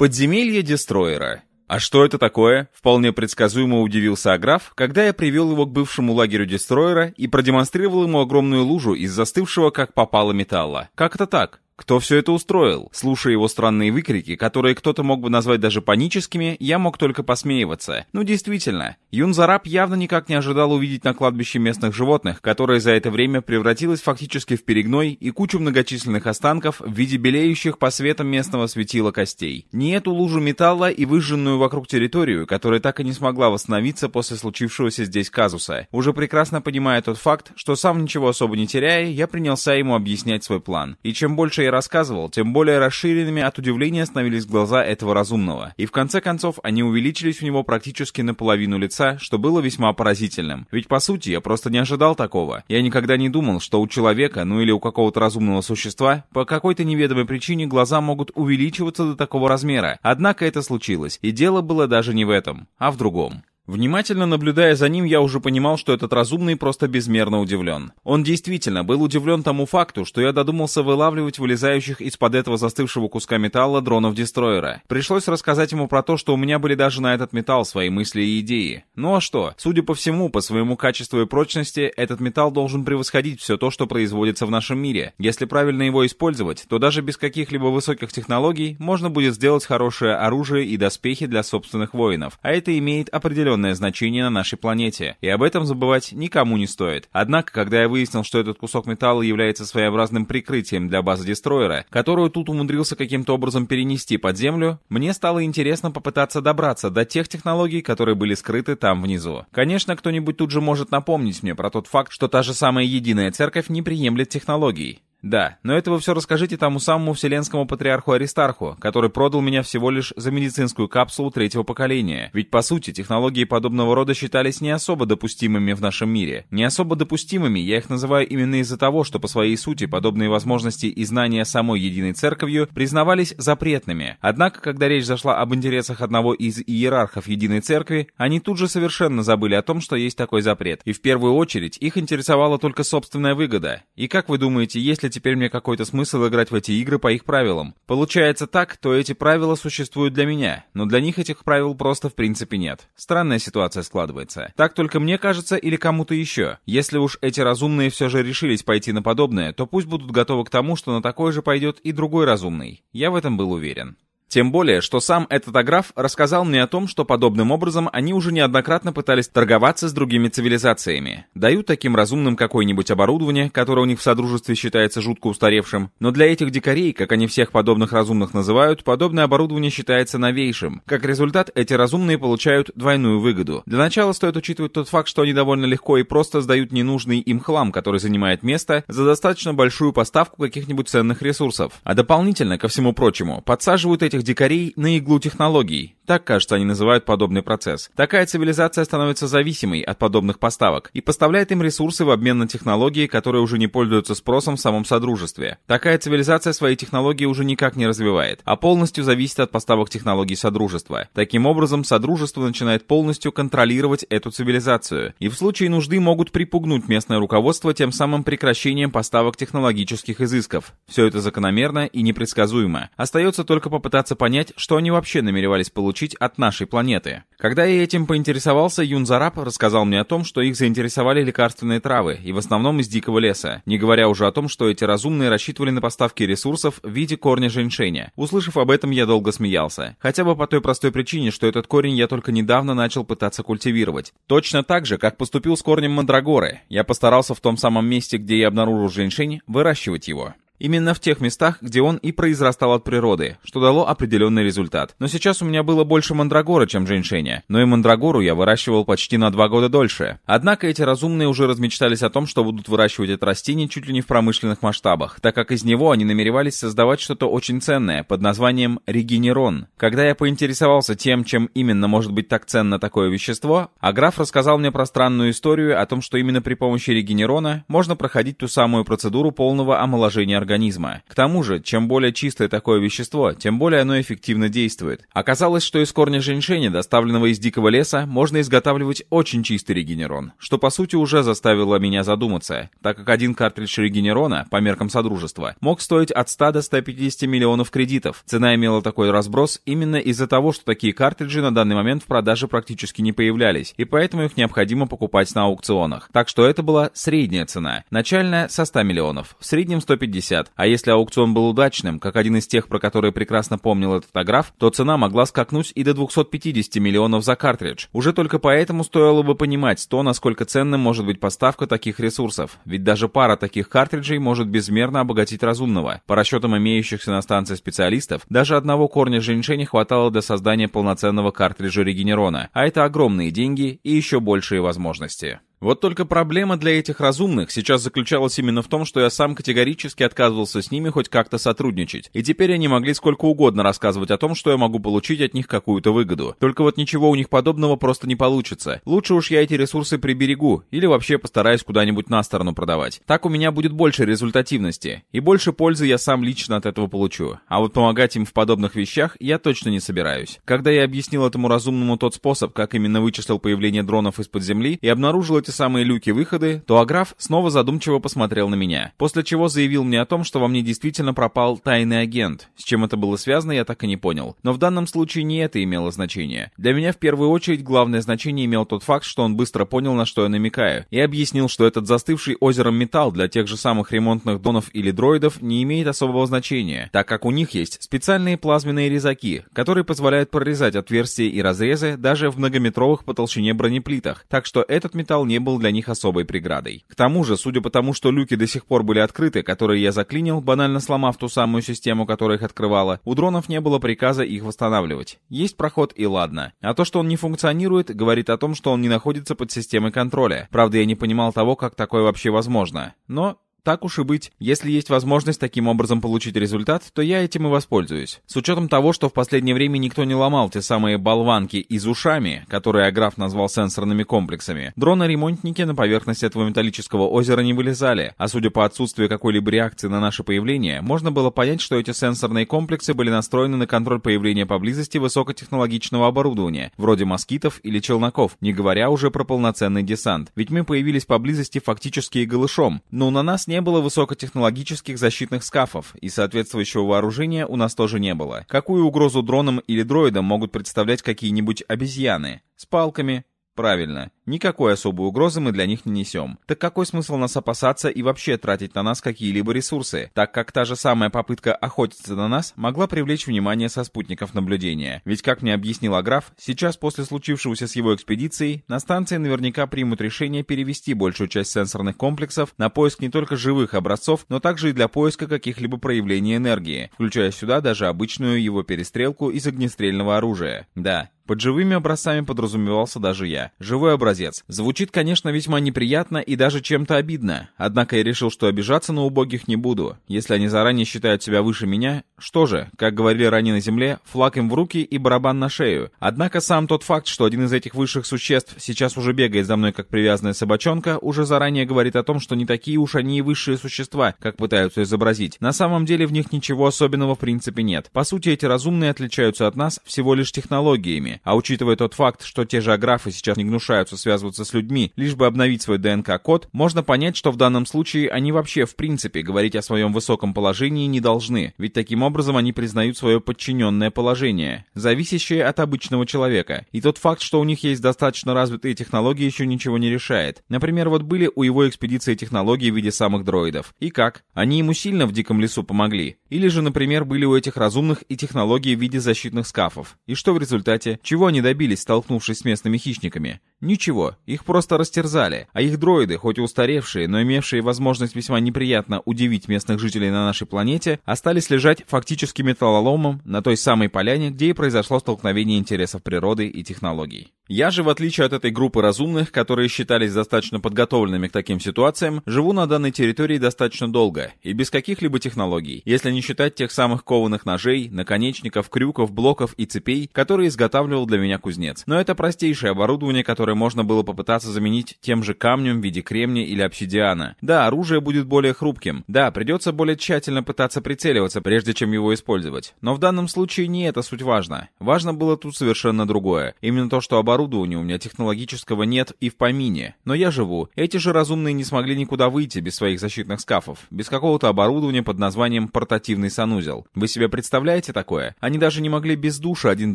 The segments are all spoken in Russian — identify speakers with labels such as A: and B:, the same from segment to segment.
A: Подземелье Дестроера. А что это такое? Вполне предсказуемо удивился Аграф, когда я привел его к бывшему лагерю Дестроера и продемонстрировал ему огромную лужу из застывшего как попало металла. Как это так? Кто все это устроил? Слушая его странные выкрики, которые кто-то мог бы назвать даже паническими, я мог только посмеиваться. Ну действительно, Юнзараб явно никак не ожидал увидеть на кладбище местных животных, которое за это время превратилось фактически в перегной и кучу многочисленных останков в виде белеющих по светам местного светила костей. Не эту лужу металла и выжженную вокруг территорию, которая так и не смогла восстановиться после случившегося здесь казуса. Уже прекрасно понимая тот факт, что сам ничего особо не теряя, я принялся ему объяснять свой план. И чем больше я рассказывал, тем более расширенными от удивления становились глаза этого разумного. И в конце концов они увеличились у него практически наполовину лица, что было весьма поразительным. Ведь по сути я просто не ожидал такого. Я никогда не думал, что у человека, ну или у какого-то разумного существа, по какой-то неведомой причине глаза могут увеличиваться до такого размера. Однако это случилось, и дело было даже не в этом, а в другом. Внимательно наблюдая за ним, я уже понимал, что этот разумный просто безмерно удивлен. Он действительно был удивлен тому факту, что я додумался вылавливать вылезающих из-под этого застывшего куска металла дронов-дестройера. Пришлось рассказать ему про то, что у меня были даже на этот металл свои мысли и идеи. Ну а что? Судя по всему, по своему качеству и прочности, этот металл должен превосходить все то, что производится в нашем мире. Если правильно его использовать, то даже без каких-либо высоких технологий можно будет сделать хорошее оружие и доспехи для собственных воинов. А это имеет определенный определенное значение на нашей планете, и об этом забывать никому не стоит. Однако, когда я выяснил, что этот кусок металла является своеобразным прикрытием для базы Дестройера, которую тут умудрился каким-то образом перенести под землю, мне стало интересно попытаться добраться до тех технологий, которые были скрыты там внизу. Конечно, кто-нибудь тут же может напомнить мне про тот факт, что та же самая Единая Церковь не приемлет технологий. Да, но это вы все расскажите тому самому вселенскому патриарху Аристарху, который продал меня всего лишь за медицинскую капсулу третьего поколения. Ведь по сути технологии подобного рода считались не особо допустимыми в нашем мире. Не особо допустимыми я их называю именно из-за того, что по своей сути подобные возможности и знания самой единой церковью признавались запретными. Однако, когда речь зашла об интересах одного из иерархов единой церкви, они тут же совершенно забыли о том, что есть такой запрет. И в первую очередь их интересовала только собственная выгода. И как вы думаете, есть ли теперь мне какой-то смысл играть в эти игры по их правилам. Получается так, то эти правила существуют для меня, но для них этих правил просто в принципе нет. Странная ситуация складывается. Так только мне кажется или кому-то еще. Если уж эти разумные все же решились пойти на подобное, то пусть будут готовы к тому, что на такое же пойдет и другой разумный. Я в этом был уверен. Тем более, что сам этот аграф рассказал мне о том, что подобным образом они уже неоднократно пытались торговаться с другими цивилизациями. Дают таким разумным какое-нибудь оборудование, которое у них в Содружестве считается жутко устаревшим, но для этих дикарей, как они всех подобных разумных называют, подобное оборудование считается новейшим. Как результат, эти разумные получают двойную выгоду. Для начала стоит учитывать тот факт, что они довольно легко и просто сдают ненужный им хлам, который занимает место, за достаточно большую поставку каких-нибудь ценных ресурсов. А дополнительно, ко всему прочему, подсаживают этих этих дикарей на иглу технологий. Так, кажется, они называют подобный процесс. Такая цивилизация становится зависимой от подобных поставок и поставляет им ресурсы в обмен на технологии, которые уже не пользуются спросом в самом Содружестве. Такая цивилизация свои технологии уже никак не развивает, а полностью зависит от поставок технологий Содружества. Таким образом, Содружество начинает полностью контролировать эту цивилизацию, и в случае нужды могут припугнуть местное руководство тем самым прекращением поставок технологических изысков. Все это закономерно и непредсказуемо. Остается только попытаться пытаться понять, что они вообще намеревались получить от нашей планеты. Когда я этим поинтересовался, Юнзараб рассказал мне о том, что их заинтересовали лекарственные травы, и в основном из дикого леса, не говоря уже о том, что эти разумные рассчитывали на поставки ресурсов в виде корня женьшеня. Услышав об этом, я долго смеялся. Хотя бы по той простой причине, что этот корень я только недавно начал пытаться культивировать. Точно так же, как поступил с корнем мандрагоры. Я постарался в том самом месте, где я обнаружил женьшень, выращивать его. Именно в тех местах, где он и произрастал от природы, что дало определенный результат. Но сейчас у меня было больше мандрагора, чем женьшеня, но и мандрагору я выращивал почти на два года дольше. Однако эти разумные уже размечтались о том, что будут выращивать это растение чуть ли не в промышленных масштабах, так как из него они намеревались создавать что-то очень ценное под названием регенерон. Когда я поинтересовался тем, чем именно может быть так ценно такое вещество, Аграф рассказал мне про странную историю о том, что именно при помощи регенерона можно проходить ту самую процедуру полного омоложения организма организма. К тому же, чем более чистое такое вещество, тем более оно эффективно действует. Оказалось, что из корня женьшеня, доставленного из дикого леса, можно изготавливать очень чистый регенерон, что по сути уже заставило меня задуматься, так как один картридж регенерона, по меркам Содружества, мог стоить от 100 до 150 миллионов кредитов. Цена имела такой разброс именно из-за того, что такие картриджи на данный момент в продаже практически не появлялись, и поэтому их необходимо покупать на аукционах. Так что это была средняя цена. Начальная со 100 миллионов, в среднем 150. А если аукцион был удачным, как один из тех, про которые прекрасно помнил этот аграф, то цена могла скакнуть и до 250 миллионов за картридж. Уже только поэтому стоило бы понимать то, насколько ценным может быть поставка таких ресурсов. Ведь даже пара таких картриджей может безмерно обогатить разумного. По расчетам имеющихся на станции специалистов, даже одного корня женьшеня хватало для создания полноценного картриджа регенерона, а это огромные деньги и еще большие возможности. Вот только проблема для этих разумных сейчас заключалась именно в том, что я сам категорически отказывался с ними хоть как-то сотрудничать, и теперь они могли сколько угодно рассказывать о том, что я могу получить от них какую-то выгоду. Только вот ничего у них подобного просто не получится. Лучше уж я эти ресурсы приберегу, или вообще постараюсь куда-нибудь на сторону продавать. Так у меня будет больше результативности, и больше пользы я сам лично от этого получу. А вот помогать им в подобных вещах я точно не собираюсь. Когда я объяснил этому разумному тот способ, как именно вычислил появление дронов из-под земли, и обнаружил эти эти самые люки-выходы, то Аграф снова задумчиво посмотрел на меня, после чего заявил мне о том, что во мне действительно пропал тайный агент. С чем это было связано, я так и не понял. Но в данном случае не это имело значение. Для меня в первую очередь главное значение имел тот факт, что он быстро понял, на что я намекаю, и объяснил, что этот застывший озером металл для тех же самых ремонтных донов или дроидов не имеет особого значения, так как у них есть специальные плазменные резаки, которые позволяют прорезать отверстия и разрезы даже в многометровых по толщине бронеплитах, так что этот металл не был для них особой преградой. К тому же, судя по тому, что люки до сих пор были открыты, которые я заклинил, банально сломав ту самую систему, которая их открывала, у дронов не было приказа их восстанавливать. Есть проход и ладно. А то, что он не функционирует, говорит о том, что он не находится под системой контроля. Правда, я не понимал того, как такое вообще возможно. Но так уж и быть, если есть возможность таким образом получить результат, то я этим и воспользуюсь. С учетом того, что в последнее время никто не ломал те самые болванки из ушами, которые Аграф назвал сенсорными комплексами, дроны-ремонтники на поверхность этого металлического озера не вылезали, а судя по отсутствию какой-либо реакции на наше появление, можно было понять, что эти сенсорные комплексы были настроены на контроль появления поблизости высокотехнологичного оборудования, вроде москитов или челноков, не говоря уже про полноценный десант. Ведь мы появились поблизости фактически и голышом, но на нас не было высокотехнологических защитных скафов, и соответствующего вооружения у нас тоже не было. Какую угрозу дронам или дроидам могут представлять какие-нибудь обезьяны? С палками, Правильно. Никакой особой угрозы мы для них не несем. Так какой смысл нас опасаться и вообще тратить на нас какие-либо ресурсы, так как та же самая попытка охотиться на нас могла привлечь внимание со спутников наблюдения. Ведь, как мне объяснил Аграф, сейчас после случившегося с его экспедицией, на станции наверняка примут решение перевести большую часть сенсорных комплексов на поиск не только живых образцов, но также и для поиска каких-либо проявлений энергии, включая сюда даже обычную его перестрелку из огнестрельного оружия. Да, под живыми образцами подразумевался даже я. Живой образец. Звучит, конечно, весьма неприятно и даже чем-то обидно. Однако я решил, что обижаться на убогих не буду. Если они заранее считают себя выше меня, что же, как говорили ранее на земле, флаг им в руки и барабан на шею. Однако сам тот факт, что один из этих высших существ сейчас уже бегает за мной как привязанная собачонка, уже заранее говорит о том, что не такие уж они и высшие существа, как пытаются изобразить. На самом деле в них ничего особенного в принципе нет. По сути, эти разумные отличаются от нас всего лишь технологиями. А учитывая тот факт, что те же аграфы сейчас не гнушаются связываться с людьми, лишь бы обновить свой ДНК-код, можно понять, что в данном случае они вообще в принципе говорить о своем высоком положении не должны, ведь таким образом они признают свое подчиненное положение, зависящее от обычного человека. И тот факт, что у них есть достаточно развитые технологии, еще ничего не решает. Например, вот были у его экспедиции технологии в виде самых дроидов. И как? Они ему сильно в диком лесу помогли? Или же, например, были у этих разумных и технологии в виде защитных скафов? И что в результате? Чего они добились, столкнувшись с местными хищниками? Ничего, их просто растерзали, а их дроиды, хоть и устаревшие, но имевшие возможность весьма неприятно удивить местных жителей на нашей планете, остались лежать фактически металлоломом на той самой поляне, где и произошло столкновение интересов природы и технологий. Я же, в отличие от этой группы разумных, которые считались достаточно подготовленными к таким ситуациям, живу на данной территории достаточно долго и без каких-либо технологий, если не считать тех самых кованых ножей, наконечников, крюков, блоков и цепей, которые изготавливал для меня кузнец. Но это простейшее оборудование, которое можно было попытаться заменить тем же камнем в виде кремния или обсидиана. Да, оружие будет более хрупким. Да, придется более тщательно пытаться прицеливаться, прежде чем его использовать. Но в данном случае не это суть важно. Важно было тут совершенно другое. Именно то, что оборудования у меня технологического нет и в помине. Но я живу. Эти же разумные не смогли никуда выйти без своих защитных скафов, без какого-то оборудования под названием портативный санузел. Вы себе представляете такое? Они даже не могли без душа один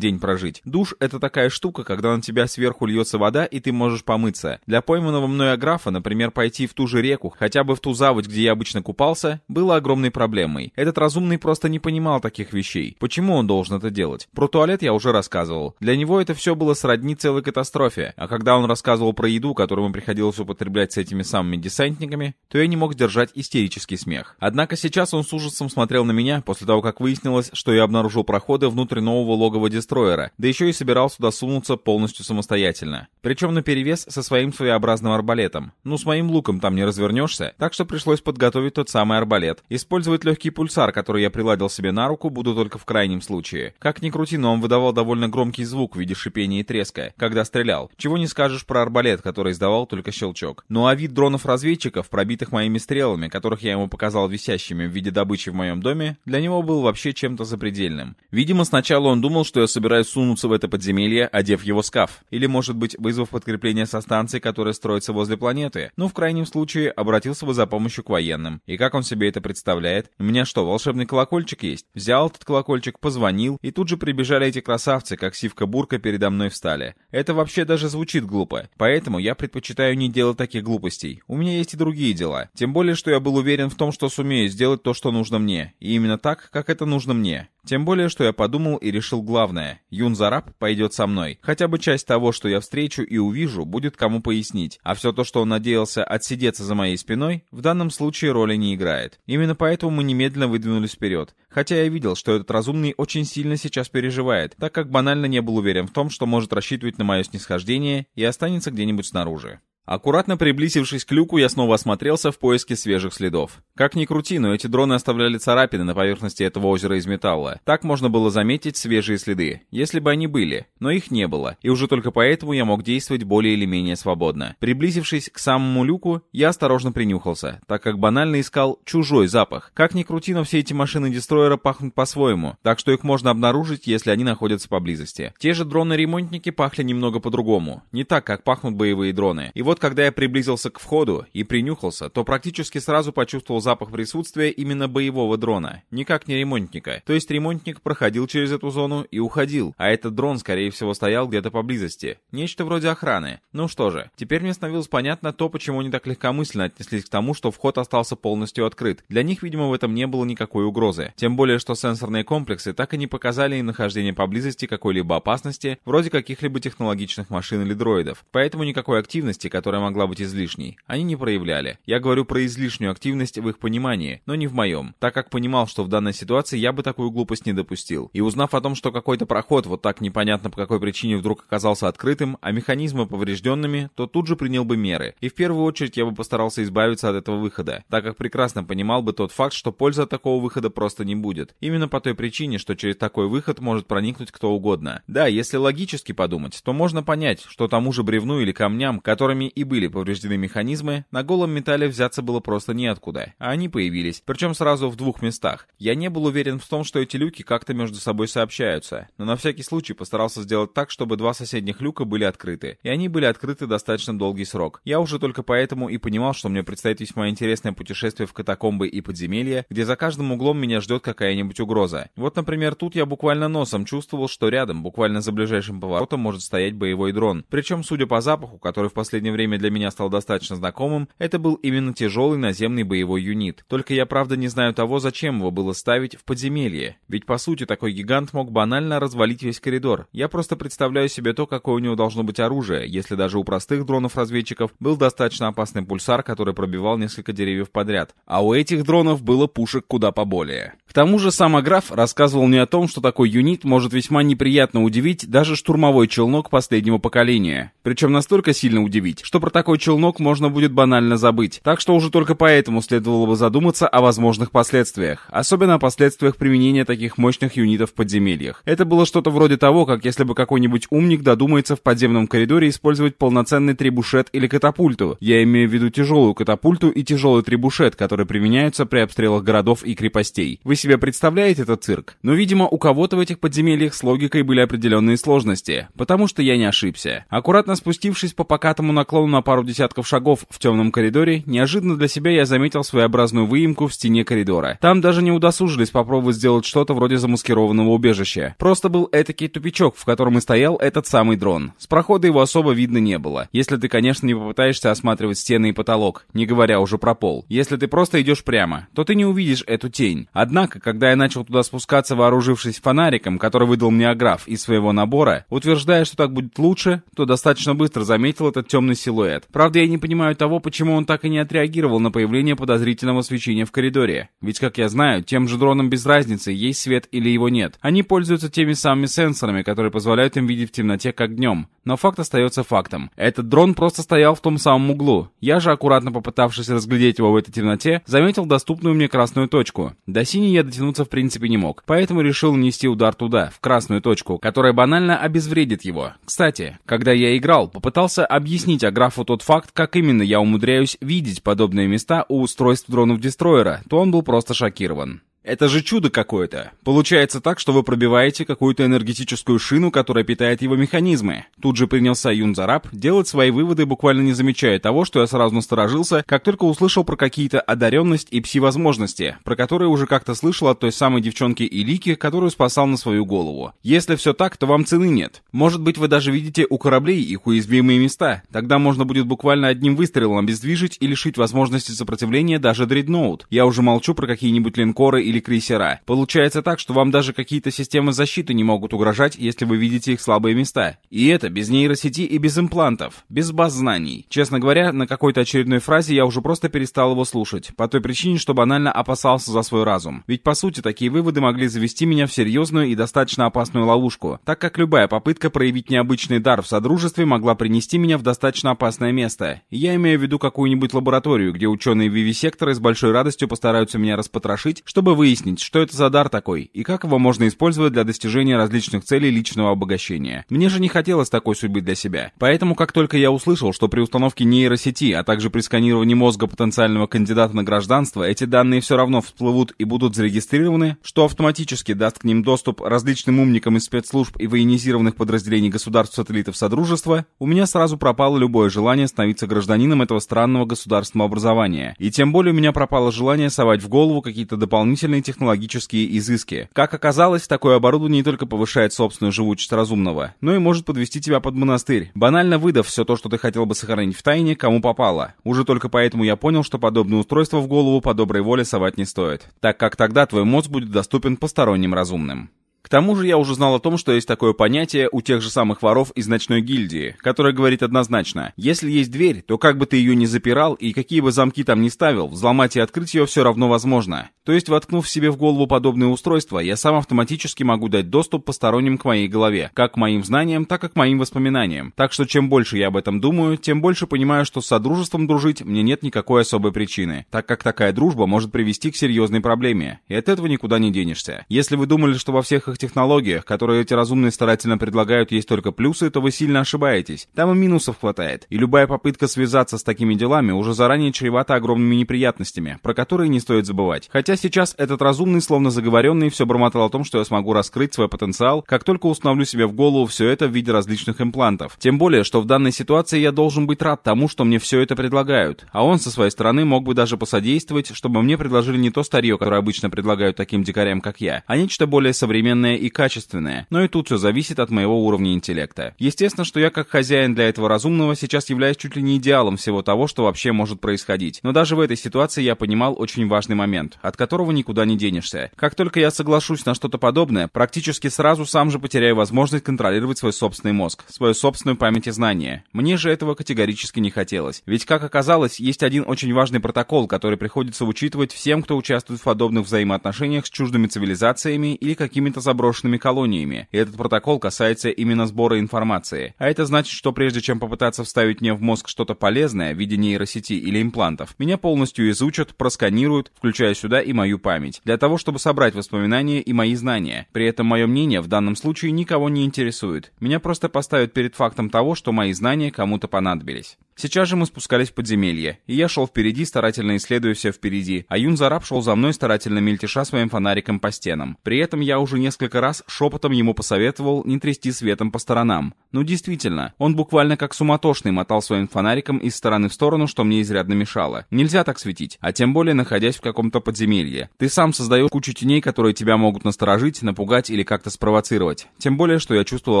A: день прожить. Душ — это такая штука, когда на тебя сверху льется вода, и ты можешь помыться. Для пойманного мной аграфа, например, пойти в ту же реку, хотя бы в ту заводь, где я обычно купался, было огромной проблемой. Этот разумный просто не понимал таких вещей. Почему он должен это делать? Про туалет я уже рассказывал. Для него это все было сродни целой катастрофе. А когда он рассказывал про еду, которую ему приходилось употреблять с этими самыми десантниками, то я не мог держать истерический смех. Однако сейчас он с ужасом смотрел на меня после того, как выяснилось, что я обнаружил проходы внутрь нового логова дестроера, да еще и собирался туда сунуться полностью самостоятельно. Причем наперевес со своим своеобразным арбалетом. Ну, с моим луком там не развернешься, так что пришлось подготовить тот самый арбалет. Использовать легкий пульсар, который я приладил себе на руку, буду только в крайнем случае. Как ни крути, но он выдавал довольно громкий звук в виде шипения и треска, когда стрелял. Чего не скажешь про арбалет, который издавал только щелчок. Ну а вид дронов-разведчиков, пробитых моими стрелами, которых я ему показал висящими в виде добычи в моем доме, для него был вообще чем-то запредельным. Видимо, сначала он думал, что я собираюсь сунуться в это подземелье, одев его скаф. Или, может быть, вызвав подкрепление со станции, которая строится возле планеты. Ну, в крайнем случае, обратился бы за помощью к военным. И как он себе это представляет? У меня что, волшебный колокольчик есть? Взял этот колокольчик, позвонил, и тут же прибежали эти красавцы, как сивка-бурка передо мной встали. Это вообще даже звучит глупо. Поэтому я предпочитаю не делать таких глупостей. У меня есть и другие дела. Тем более, что я был уверен в том, что сумею сделать то, что нужно мне. И именно так, как это нужно мне. Тем более, что я подумал и решил главное. Юн Зараб пойдет со мной. Хотя бы часть того, что я встречу и увижу, будет кому пояснить. А все то, что он надеялся отсидеться за моей спиной, в данном случае роли не играет. Именно поэтому мы немедленно выдвинулись вперед. Хотя я видел, что этот разумный очень сильно сейчас переживает, так как банально не был уверен в том, что может рассчитывать на мое снисхождение и останется где-нибудь снаружи. Аккуратно приблизившись к люку, я снова осмотрелся в поиске свежих следов. Как ни крути, но эти дроны оставляли царапины на поверхности этого озера из металла. Так можно было заметить свежие следы, если бы они были. Но их не было, и уже только поэтому я мог действовать более или менее свободно. Приблизившись к самому люку, я осторожно принюхался, так как банально искал чужой запах. Как ни крути, но все эти машины дестроера пахнут по-своему, так что их можно обнаружить, если они находятся поблизости. Те же дроны-ремонтники пахли немного по-другому, не так, как пахнут боевые дроны. И вот вот когда я приблизился к входу и принюхался, то практически сразу почувствовал запах присутствия именно боевого дрона, никак не ремонтника. То есть ремонтник проходил через эту зону и уходил, а этот дрон, скорее всего, стоял где-то поблизости. Нечто вроде охраны. Ну что же, теперь мне становилось понятно то, почему они так легкомысленно отнеслись к тому, что вход остался полностью открыт. Для них, видимо, в этом не было никакой угрозы. Тем более, что сенсорные комплексы так и не показали нахождение поблизости какой-либо опасности, вроде каких-либо технологичных машин или дроидов. Поэтому никакой активности, которая которая могла быть излишней, они не проявляли. Я говорю про излишнюю активность в их понимании, но не в моем, так как понимал, что в данной ситуации я бы такую глупость не допустил. И узнав о том, что какой-то проход вот так непонятно по какой причине вдруг оказался открытым, а механизмы поврежденными, то тут же принял бы меры. И в первую очередь я бы постарался избавиться от этого выхода, так как прекрасно понимал бы тот факт, что пользы от такого выхода просто не будет. Именно по той причине, что через такой выход может проникнуть кто угодно. Да, если логически подумать, то можно понять, что тому же бревну или камням, которыми и были повреждены механизмы, на голом металле взяться было просто неоткуда, а они появились, причем сразу в двух местах. Я не был уверен в том, что эти люки как-то между собой сообщаются, но на всякий случай постарался сделать так, чтобы два соседних люка были открыты, и они были открыты достаточно долгий срок. Я уже только поэтому и понимал, что мне предстоит весьма интересное путешествие в катакомбы и подземелья, где за каждым углом меня ждет какая-нибудь угроза. Вот, например, тут я буквально носом чувствовал, что рядом, буквально за ближайшим поворотом, может стоять боевой дрон. Причем, судя по запаху, который в последнее время время для меня стал достаточно знакомым, это был именно тяжелый наземный боевой юнит. Только я правда не знаю того, зачем его было ставить в подземелье. Ведь по сути такой гигант мог банально развалить весь коридор. Я просто представляю себе то, какое у него должно быть оружие, если даже у простых дронов-разведчиков был достаточно опасный пульсар, который пробивал несколько деревьев подряд. А у этих дронов было пушек куда поболее. К тому же сам Аграф рассказывал мне о том, что такой юнит может весьма неприятно удивить даже штурмовой челнок последнего поколения. Причем настолько сильно удивить, что про такой челнок можно будет банально забыть. Так что уже только поэтому следовало бы задуматься о возможных последствиях. Особенно о последствиях применения таких мощных юнитов в подземельях. Это было что-то вроде того, как если бы какой-нибудь умник додумается в подземном коридоре использовать полноценный трибушет или катапульту. Я имею в виду тяжелую катапульту и тяжелый трибушет, которые применяются при обстрелах городов и крепостей. Вы себе представляете этот цирк? Но, видимо, у кого-то в этих подземельях с логикой были определенные сложности, потому что я не ошибся. Аккуратно спустившись по покатому наклону на пару десятков шагов в темном коридоре, неожиданно для себя я заметил своеобразную выемку в стене коридора. Там даже не удосужились попробовать сделать что-то вроде замаскированного убежища. Просто был этакий тупичок, в котором и стоял этот самый дрон. С прохода его особо видно не было. Если ты, конечно, не попытаешься осматривать стены и потолок, не говоря уже про пол. Если ты просто идешь прямо, то ты не увидишь эту тень. Однако, когда я начал туда спускаться, вооружившись фонариком, который выдал мне Аграф из своего набора, утверждая, что так будет лучше, то достаточно быстро заметил этот темный силуэт. Правда, я не понимаю того, почему он так и не отреагировал на появление подозрительного свечения в коридоре. Ведь, как я знаю, тем же дронам без разницы, есть свет или его нет. Они пользуются теми самыми сенсорами, которые позволяют им видеть в темноте как днем. Но факт остается фактом. Этот дрон просто стоял в том самом углу. Я же, аккуратно попытавшись разглядеть его в этой темноте, заметил доступную мне красную точку. До синей я дотянуться в принципе не мог, поэтому решил нанести удар туда, в красную точку, которая банально обезвредит его. Кстати, когда я играл, попытался объяснить Аграфу тот факт, как именно я умудряюсь видеть подобные места у устройств дронов-дестройера, то он был просто шокирован. Это же чудо какое-то. Получается так, что вы пробиваете какую-то энергетическую шину, которая питает его механизмы. Тут же принялся Юнзараб делать свои выводы, буквально не замечая того, что я сразу насторожился, как только услышал про какие-то одаренность и пси-возможности, про которые уже как-то слышал от той самой девчонки Илики, которую спасал на свою голову. Если все так, то вам цены нет. Может быть, вы даже видите у кораблей их уязвимые места. Тогда можно будет буквально одним выстрелом обездвижить и лишить возможности сопротивления даже дредноут. Я уже молчу про какие-нибудь линкоры или или крейсера. Получается так, что вам даже какие-то системы защиты не могут угрожать, если вы видите их слабые места. И это без нейросети и без имплантов, без баз знаний. Честно говоря, на какой-то очередной фразе я уже просто перестал его слушать, по той причине, что банально опасался за свой разум. Ведь по сути такие выводы могли завести меня в серьезную и достаточно опасную ловушку, так как любая попытка проявить необычный дар в Содружестве могла принести меня в достаточно опасное место. я имею в виду какую-нибудь лабораторию, где ученые Вивисектора с большой радостью постараются меня распотрошить, чтобы вы выяснить, что это за дар такой, и как его можно использовать для достижения различных целей личного обогащения. Мне же не хотелось такой судьбы для себя. Поэтому, как только я услышал, что при установке нейросети, а также при сканировании мозга потенциального кандидата на гражданство, эти данные все равно всплывут и будут зарегистрированы, что автоматически даст к ним доступ различным умникам из спецслужб и военизированных подразделений государств-сателлитов Содружества, у меня сразу пропало любое желание становиться гражданином этого странного государственного образования. И тем более у меня пропало желание совать в голову какие-то дополнительные дополнительные технологические изыски. Как оказалось, такое оборудование не только повышает собственную живучесть разумного, но и может подвести тебя под монастырь, банально выдав все то, что ты хотел бы сохранить в тайне, кому попало. Уже только поэтому я понял, что подобное устройство в голову по доброй воле совать не стоит, так как тогда твой мозг будет доступен посторонним разумным. К тому же я уже знал о том, что есть такое понятие у тех же самых воров из ночной гильдии, которое говорит однозначно, если есть дверь, то как бы ты ее ни запирал и какие бы замки там ни ставил, взломать и открыть ее все равно возможно. То есть, воткнув себе в голову подобное устройство, я сам автоматически могу дать доступ посторонним к моей голове, как к моим знаниям, так и к моим воспоминаниям. Так что чем больше я об этом думаю, тем больше понимаю, что с Содружеством дружить мне нет никакой особой причины, так как такая дружба может привести к серьезной проблеме, и от этого никуда не денешься. Если вы думали, что во всех их новых технологиях, которые эти разумные старательно предлагают, есть только плюсы, то вы сильно ошибаетесь. Там и минусов хватает. И любая попытка связаться с такими делами уже заранее чревата огромными неприятностями, про которые не стоит забывать. Хотя сейчас этот разумный, словно заговоренный, все бормотал о том, что я смогу раскрыть свой потенциал, как только установлю себе в голову все это в виде различных имплантов. Тем более, что в данной ситуации я должен быть рад тому, что мне все это предлагают. А он со своей стороны мог бы даже посодействовать, чтобы мне предложили не то старье, которое обычно предлагают таким дикарям, как я, а нечто более современное современное и качественное, но и тут все зависит от моего уровня интеллекта. Естественно, что я как хозяин для этого разумного сейчас являюсь чуть ли не идеалом всего того, что вообще может происходить. Но даже в этой ситуации я понимал очень важный момент, от которого никуда не денешься. Как только я соглашусь на что-то подобное, практически сразу сам же потеряю возможность контролировать свой собственный мозг, свою собственную память и знания. Мне же этого категорически не хотелось. Ведь, как оказалось, есть один очень важный протокол, который приходится учитывать всем, кто участвует в подобных взаимоотношениях с чуждыми цивилизациями или какими-то заброшенными колониями. И этот протокол касается именно сбора информации. А это значит, что прежде чем попытаться вставить мне в мозг что-то полезное в виде нейросети или имплантов, меня полностью изучат, просканируют, включая сюда и мою память, для того, чтобы собрать воспоминания и мои знания. При этом мое мнение в данном случае никого не интересует. Меня просто поставят перед фактом того, что мои знания кому-то понадобились. Сейчас же мы спускались в подземелье, и я шел впереди, старательно исследуя все впереди, а Юн Зараб шел за мной, старательно мельтеша своим фонариком по стенам. При этом я уже несколько раз шепотом ему посоветовал не трясти светом по сторонам. Ну действительно, он буквально как суматошный мотал своим фонариком из стороны в сторону, что мне изрядно мешало. Нельзя так светить, а тем более находясь в каком-то подземелье. Ты сам создаешь кучу теней, которые тебя могут насторожить, напугать или как-то спровоцировать. Тем более, что я чувствовал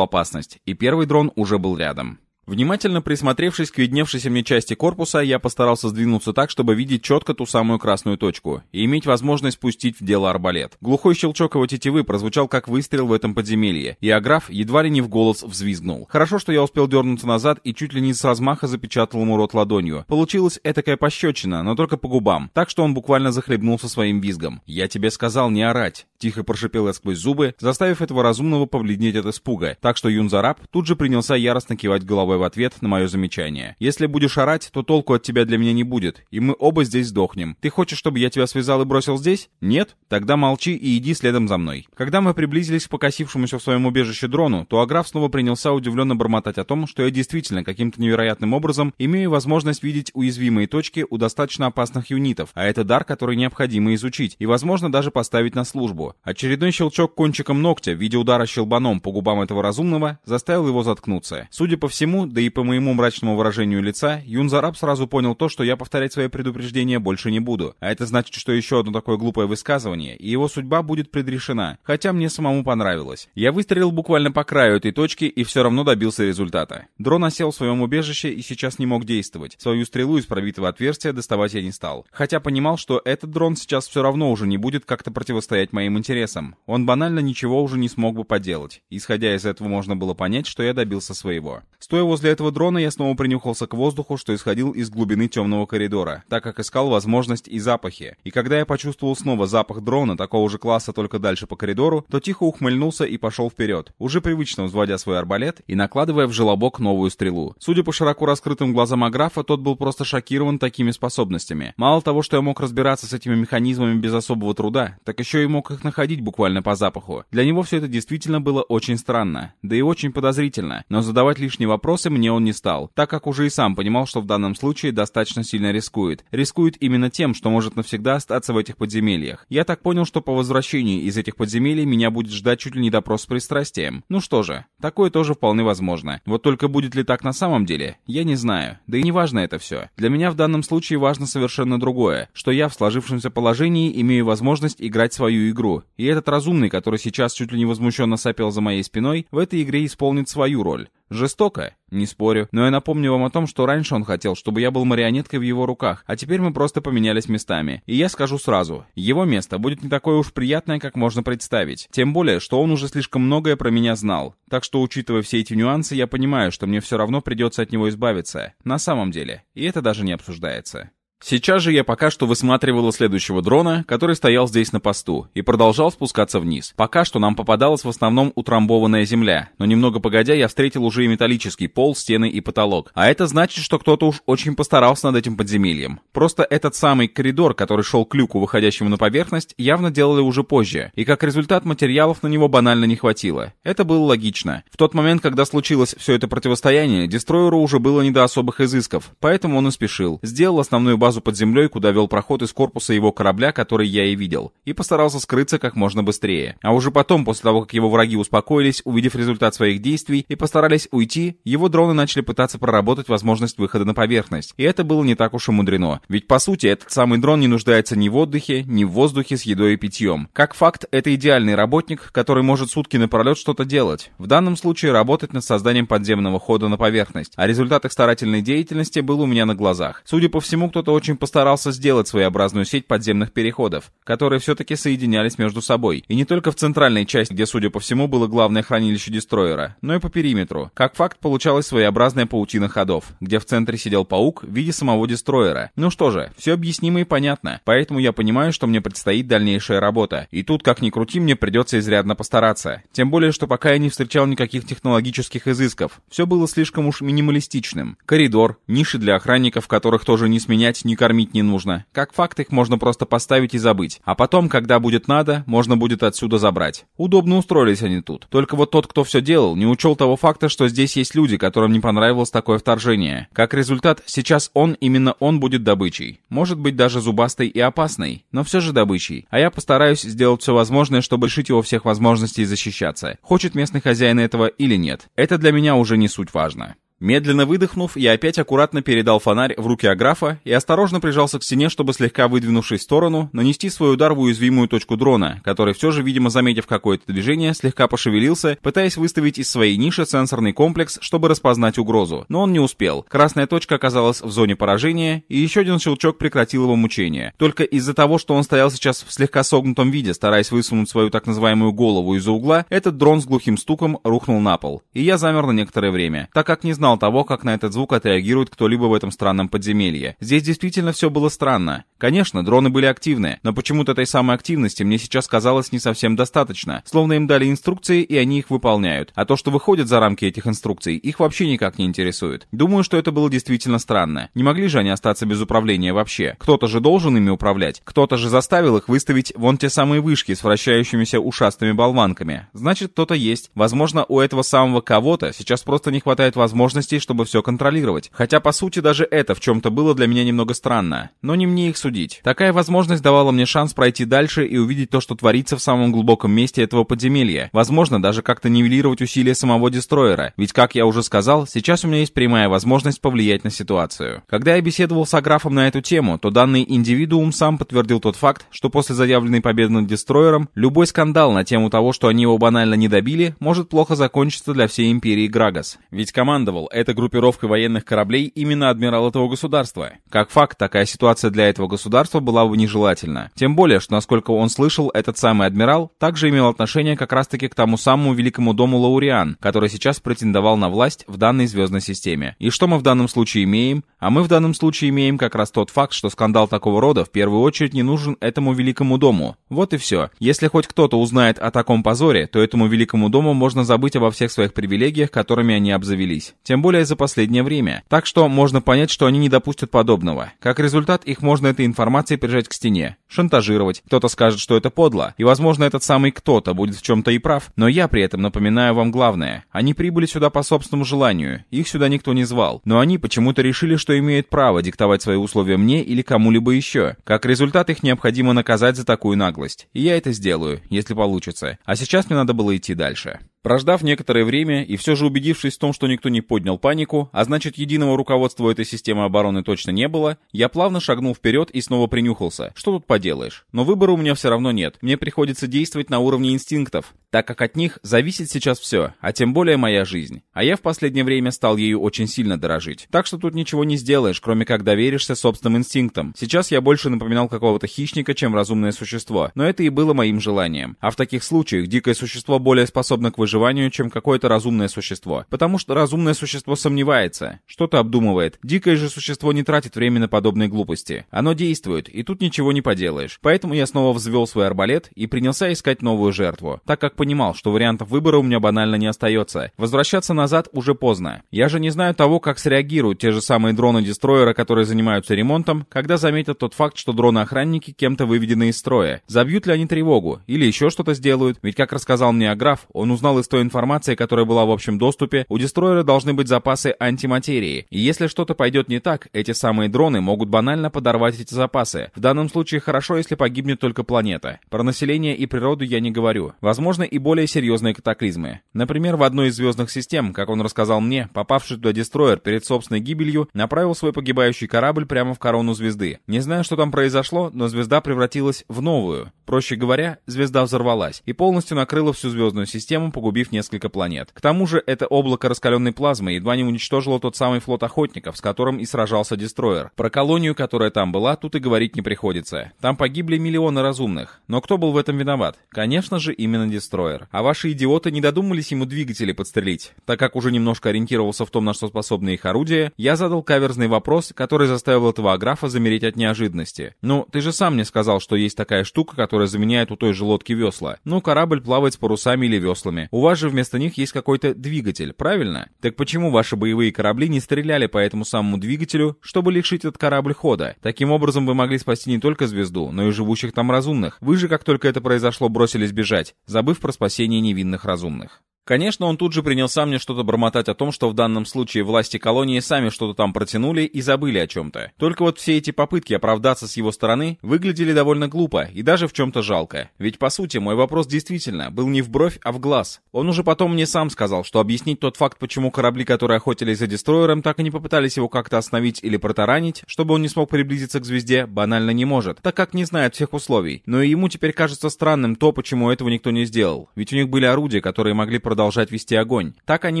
A: опасность, и первый дрон уже был рядом. Внимательно присмотревшись к видневшейся мне части корпуса, я постарался сдвинуться так, чтобы видеть четко ту самую красную точку и иметь возможность пустить в дело арбалет. Глухой щелчок его тетивы прозвучал как выстрел в этом подземелье, и Аграф едва ли не в голос взвизгнул. Хорошо, что я успел дернуться назад и чуть ли не с размаха запечатал ему рот ладонью. Получилась этакая пощечина, но только по губам, так что он буквально захлебнулся своим визгом. «Я тебе сказал не орать!» Тихо прошипел я сквозь зубы, заставив этого разумного побледнеть от испуга, так что Юнзараб тут же принялся яростно кивать головой в ответ на мое замечание. «Если будешь орать, то толку от тебя для меня не будет, и мы оба здесь сдохнем. Ты хочешь, чтобы я тебя связал и бросил здесь? Нет? Тогда молчи и иди следом за мной». Когда мы приблизились к покосившемуся в своем убежище дрону, то Аграф снова принялся удивленно бормотать о том, что я действительно каким-то невероятным образом имею возможность видеть уязвимые точки у достаточно опасных юнитов, а это дар, который необходимо изучить, и, возможно, даже поставить на службу. Очередной щелчок кончиком ногтя в виде удара щелбаном по губам этого разумного заставил его заткнуться. Судя по всему, да и по моему мрачному выражению лица, Юнзараб сразу понял то, что я повторять свои предупреждения больше не буду. А это значит, что еще одно такое глупое высказывание, и его судьба будет предрешена. Хотя мне самому понравилось. Я выстрелил буквально по краю этой точки и все равно добился результата. Дрон осел в своем убежище и сейчас не мог действовать. Свою стрелу из пробитого отверстия доставать я не стал. Хотя понимал, что этот дрон сейчас все равно уже не будет как-то противостоять моим интересам. Он банально ничего уже не смог бы поделать. Исходя из этого можно было понять, что я добился своего. Стоя возле этого дрона, я снова принюхался к воздуху, что исходил из глубины темного коридора, так как искал возможность и запахи. И когда я почувствовал снова запах дрона такого же класса, только дальше по коридору, то тихо ухмыльнулся и пошел вперед, уже привычно взводя свой арбалет и накладывая в желобок новую стрелу. Судя по широко раскрытым глазам Аграфа, тот был просто шокирован такими способностями. Мало того, что я мог разбираться с этими механизмами без особого труда, так еще и мог их находить буквально по запаху. Для него все это действительно было очень странно, да и очень подозрительно, но задавать лишние вопросы мне он не стал, так как уже и сам понимал, что в данном случае достаточно сильно рискует. Рискует именно тем, что может навсегда остаться в этих подземельях. Я так понял, что по возвращении из этих подземелий меня будет ждать чуть ли не допрос с пристрастием. Ну что же, такое тоже вполне возможно. Вот только будет ли так на самом деле, я не знаю. Да и не важно это все. Для меня в данном случае важно совершенно другое, что я в сложившемся положении имею возможность играть свою игру. И этот разумный, который сейчас чуть ли не возмущенно сопел за моей спиной, в этой игре исполнит свою роль. Жестоко? Не спорю. Но я напомню вам о том, что раньше он хотел, чтобы я был марионеткой в его руках, а теперь мы просто поменялись местами. И я скажу сразу, его место будет не такое уж приятное, как можно представить. Тем более, что он уже слишком многое про меня знал. Так что, учитывая все эти нюансы, я понимаю, что мне все равно придется от него избавиться. На самом деле. И это даже не обсуждается. Сейчас же я пока что высматривала следующего дрона, который стоял здесь на посту, и продолжал спускаться вниз. Пока что нам попадалась в основном утрамбованная земля, но немного погодя я встретил уже и металлический пол, стены и потолок. А это значит, что кто-то уж очень постарался над этим подземельем. Просто этот самый коридор, который шел к люку, выходящему на поверхность, явно делали уже позже, и как результат материалов на него банально не хватило. Это было логично. В тот момент, когда случилось все это противостояние, Дестройеру уже было не до особых изысков, поэтому он и спешил. Сделал основную базу под землей, куда вел проход из корпуса его корабля, который я и видел, и постарался скрыться как можно быстрее. А уже потом, после того, как его враги успокоились, увидев результат своих действий и постарались уйти, его дроны начали пытаться проработать возможность выхода на поверхность. И это было не так уж и мудрено. Ведь по сути, этот самый дрон не нуждается ни в отдыхе, ни в воздухе с едой и питьем. Как факт, это идеальный работник, который может сутки напролет что-то делать. В данном случае работать над созданием подземного хода на поверхность. А результат их старательной деятельности был у меня на глазах. Судя по всему, кто-то очень постарался сделать своеобразную сеть подземных переходов, которые все-таки соединялись между собой. И не только в центральной части, где, судя по всему, было главное хранилище дестройера, но и по периметру. Как факт, получалась своеобразная паутина ходов, где в центре сидел паук в виде самого дестройера. Ну что же, все объяснимо и понятно. Поэтому я понимаю, что мне предстоит дальнейшая работа. И тут, как ни крути, мне придется изрядно постараться. Тем более, что пока я не встречал никаких технологических изысков. Все было слишком уж минималистичным. Коридор, ниши для охранников, которых тоже не сменять, не кормить не нужно. Как факт, их можно просто поставить и забыть. А потом, когда будет надо, можно будет отсюда забрать. Удобно устроились они тут. Только вот тот, кто все делал, не учел того факта, что здесь есть люди, которым не понравилось такое вторжение. Как результат, сейчас он, именно он будет добычей. Может быть даже зубастой и опасной, но все же добычей. А я постараюсь сделать все возможное, чтобы лишить его всех возможностей защищаться. Хочет местный хозяин этого или нет. Это для меня уже не суть важно. Медленно выдохнув, я опять аккуратно передал фонарь в руки Аграфа и осторожно прижался к стене, чтобы слегка выдвинувшись в сторону, нанести свой удар в уязвимую точку дрона, который все же, видимо, заметив какое-то движение, слегка пошевелился, пытаясь выставить из своей ниши сенсорный комплекс, чтобы распознать угрозу. Но он не успел. Красная точка оказалась в зоне поражения, и еще один щелчок прекратил его мучение. Только из-за того, что он стоял сейчас в слегка согнутом виде, стараясь высунуть свою так называемую голову из-за угла, этот дрон с глухим стуком рухнул на пол. И я замер на некоторое время, так как не знал, знал того, как на этот звук отреагирует кто-либо в этом странном подземелье. Здесь действительно все было странно. Конечно, дроны были активны, но почему-то этой самой активности мне сейчас казалось не совсем достаточно. Словно им дали инструкции, и они их выполняют. А то, что выходит за рамки этих инструкций, их вообще никак не интересует. Думаю, что это было действительно странно. Не могли же они остаться без управления вообще. Кто-то же должен ими управлять. Кто-то же заставил их выставить вон те самые вышки с вращающимися ушастыми болванками. Значит, кто-то есть. Возможно, у этого самого кого-то сейчас просто не хватает возможности возможностей, чтобы все контролировать. Хотя, по сути, даже это в чем-то было для меня немного странно. Но не мне их судить. Такая возможность давала мне шанс пройти дальше и увидеть то, что творится в самом глубоком месте этого подземелья. Возможно, даже как-то нивелировать усилия самого дестроера. Ведь, как я уже сказал, сейчас у меня есть прямая возможность повлиять на ситуацию. Когда я беседовал с Аграфом на эту тему, то данный индивидуум сам подтвердил тот факт, что после заявленной победы над дестроером, любой скандал на тему того, что они его банально не добили, может плохо закончиться для всей империи Грагас. Ведь командовал командовал этой группировкой военных кораблей именно адмирал этого государства. Как факт, такая ситуация для этого государства была бы нежелательна. Тем более, что, насколько он слышал, этот самый адмирал также имел отношение как раз-таки к тому самому великому дому Лауриан, который сейчас претендовал на власть в данной звездной системе. И что мы в данном случае имеем? А мы в данном случае имеем как раз тот факт, что скандал такого рода в первую очередь не нужен этому великому дому. Вот и все. Если хоть кто-то узнает о таком позоре, то этому великому дому можно забыть обо всех своих привилегиях, которыми они обзавелись. Тем тем более за последнее время. Так что можно понять, что они не допустят подобного. Как результат, их можно этой информацией прижать к стене, шантажировать. Кто-то скажет, что это подло, и возможно этот самый кто-то будет в чем-то и прав, но я при этом напоминаю вам главное. Они прибыли сюда по собственному желанию, их сюда никто не звал, но они почему-то решили, что имеют право диктовать свои условия мне или кому-либо еще. Как результат, их необходимо наказать за такую наглость. И я это сделаю, если получится. А сейчас мне надо было идти дальше. Прождав некоторое время и все же убедившись в том, что никто не поднял панику, а значит единого руководства этой системы обороны точно не было, я плавно шагнул вперед и снова принюхался. Что тут поделаешь? Но выбора у меня все равно нет. Мне приходится действовать на уровне инстинктов, так как от них зависит сейчас все, а тем более моя жизнь. А я в последнее время стал ею очень сильно дорожить. Так что тут ничего не сделаешь, кроме как доверишься собственным инстинктам. Сейчас я больше напоминал какого-то хищника, чем разумное существо, но это и было моим желанием. А в таких случаях дикое существо более способно к выживанию выживанию, чем какое-то разумное существо. Потому что разумное существо сомневается, что-то обдумывает. Дикое же существо не тратит время на подобные глупости. Оно действует, и тут ничего не поделаешь. Поэтому я снова взвел свой арбалет и принялся искать новую жертву, так как понимал, что вариантов выбора у меня банально не остается. Возвращаться назад уже поздно. Я же не знаю того, как среагируют те же самые дроны-дестройера, которые занимаются ремонтом, когда заметят тот факт, что дроны-охранники кем-то выведены из строя. Забьют ли они тревогу? Или еще что-то сделают? Ведь, как рассказал мне Аграф, он узнал из с той информацией, которая была в общем доступе, у дестройера должны быть запасы антиматерии. И если что-то пойдет не так, эти самые дроны могут банально подорвать эти запасы. В данном случае хорошо, если погибнет только планета. Про население и природу я не говорю. Возможно и более серьезные катаклизмы. Например, в одной из звездных систем, как он рассказал мне, попавший туда дестройер перед собственной гибелью, направил свой погибающий корабль прямо в корону звезды. Не знаю, что там произошло, но звезда превратилась в новую. Проще говоря, звезда взорвалась и полностью накрыла всю звездную систему, погубив несколько планет. К тому же, это облако раскаленной плазмы едва не уничтожило тот самый флот охотников, с которым и сражался Дестройер. Про колонию, которая там была, тут и говорить не приходится. Там погибли миллионы разумных. Но кто был в этом виноват? Конечно же, именно Дестройер. А ваши идиоты не додумались ему двигатели подстрелить. Так как уже немножко ориентировался в том, на что способны их орудия, я задал каверзный вопрос, который заставил этого аграфа замереть от неожиданности. Ну, ты же сам мне сказал, что есть такая штука, которая заменяет у той же лодки весла. Ну, корабль плавает с парусами или веслами. У вас же вместо них есть какой-то двигатель, правильно? Так почему ваши боевые корабли не стреляли по этому самому двигателю, чтобы лишить этот корабль хода? Таким образом вы могли спасти не только звезду, но и живущих там разумных. Вы же, как только это произошло, бросились бежать, забыв про спасение невинных разумных. Конечно, он тут же принялся мне что-то бормотать о том, что в данном случае власти колонии сами что-то там протянули и забыли о чем-то. Только вот все эти попытки оправдаться с его стороны выглядели довольно глупо и даже в чем-то жалко. Ведь по сути мой вопрос действительно был не в бровь, а в глаз. Он уже потом мне сам сказал, что объяснить тот факт, почему корабли, которые охотились за дестройером, так и не попытались его как-то остановить или протаранить, чтобы он не смог приблизиться к звезде, банально не может, так как не знает всех условий. Но и ему теперь кажется странным то, почему этого никто не сделал. Ведь у них были орудия, которые могли продолжать продолжать вести огонь. Так они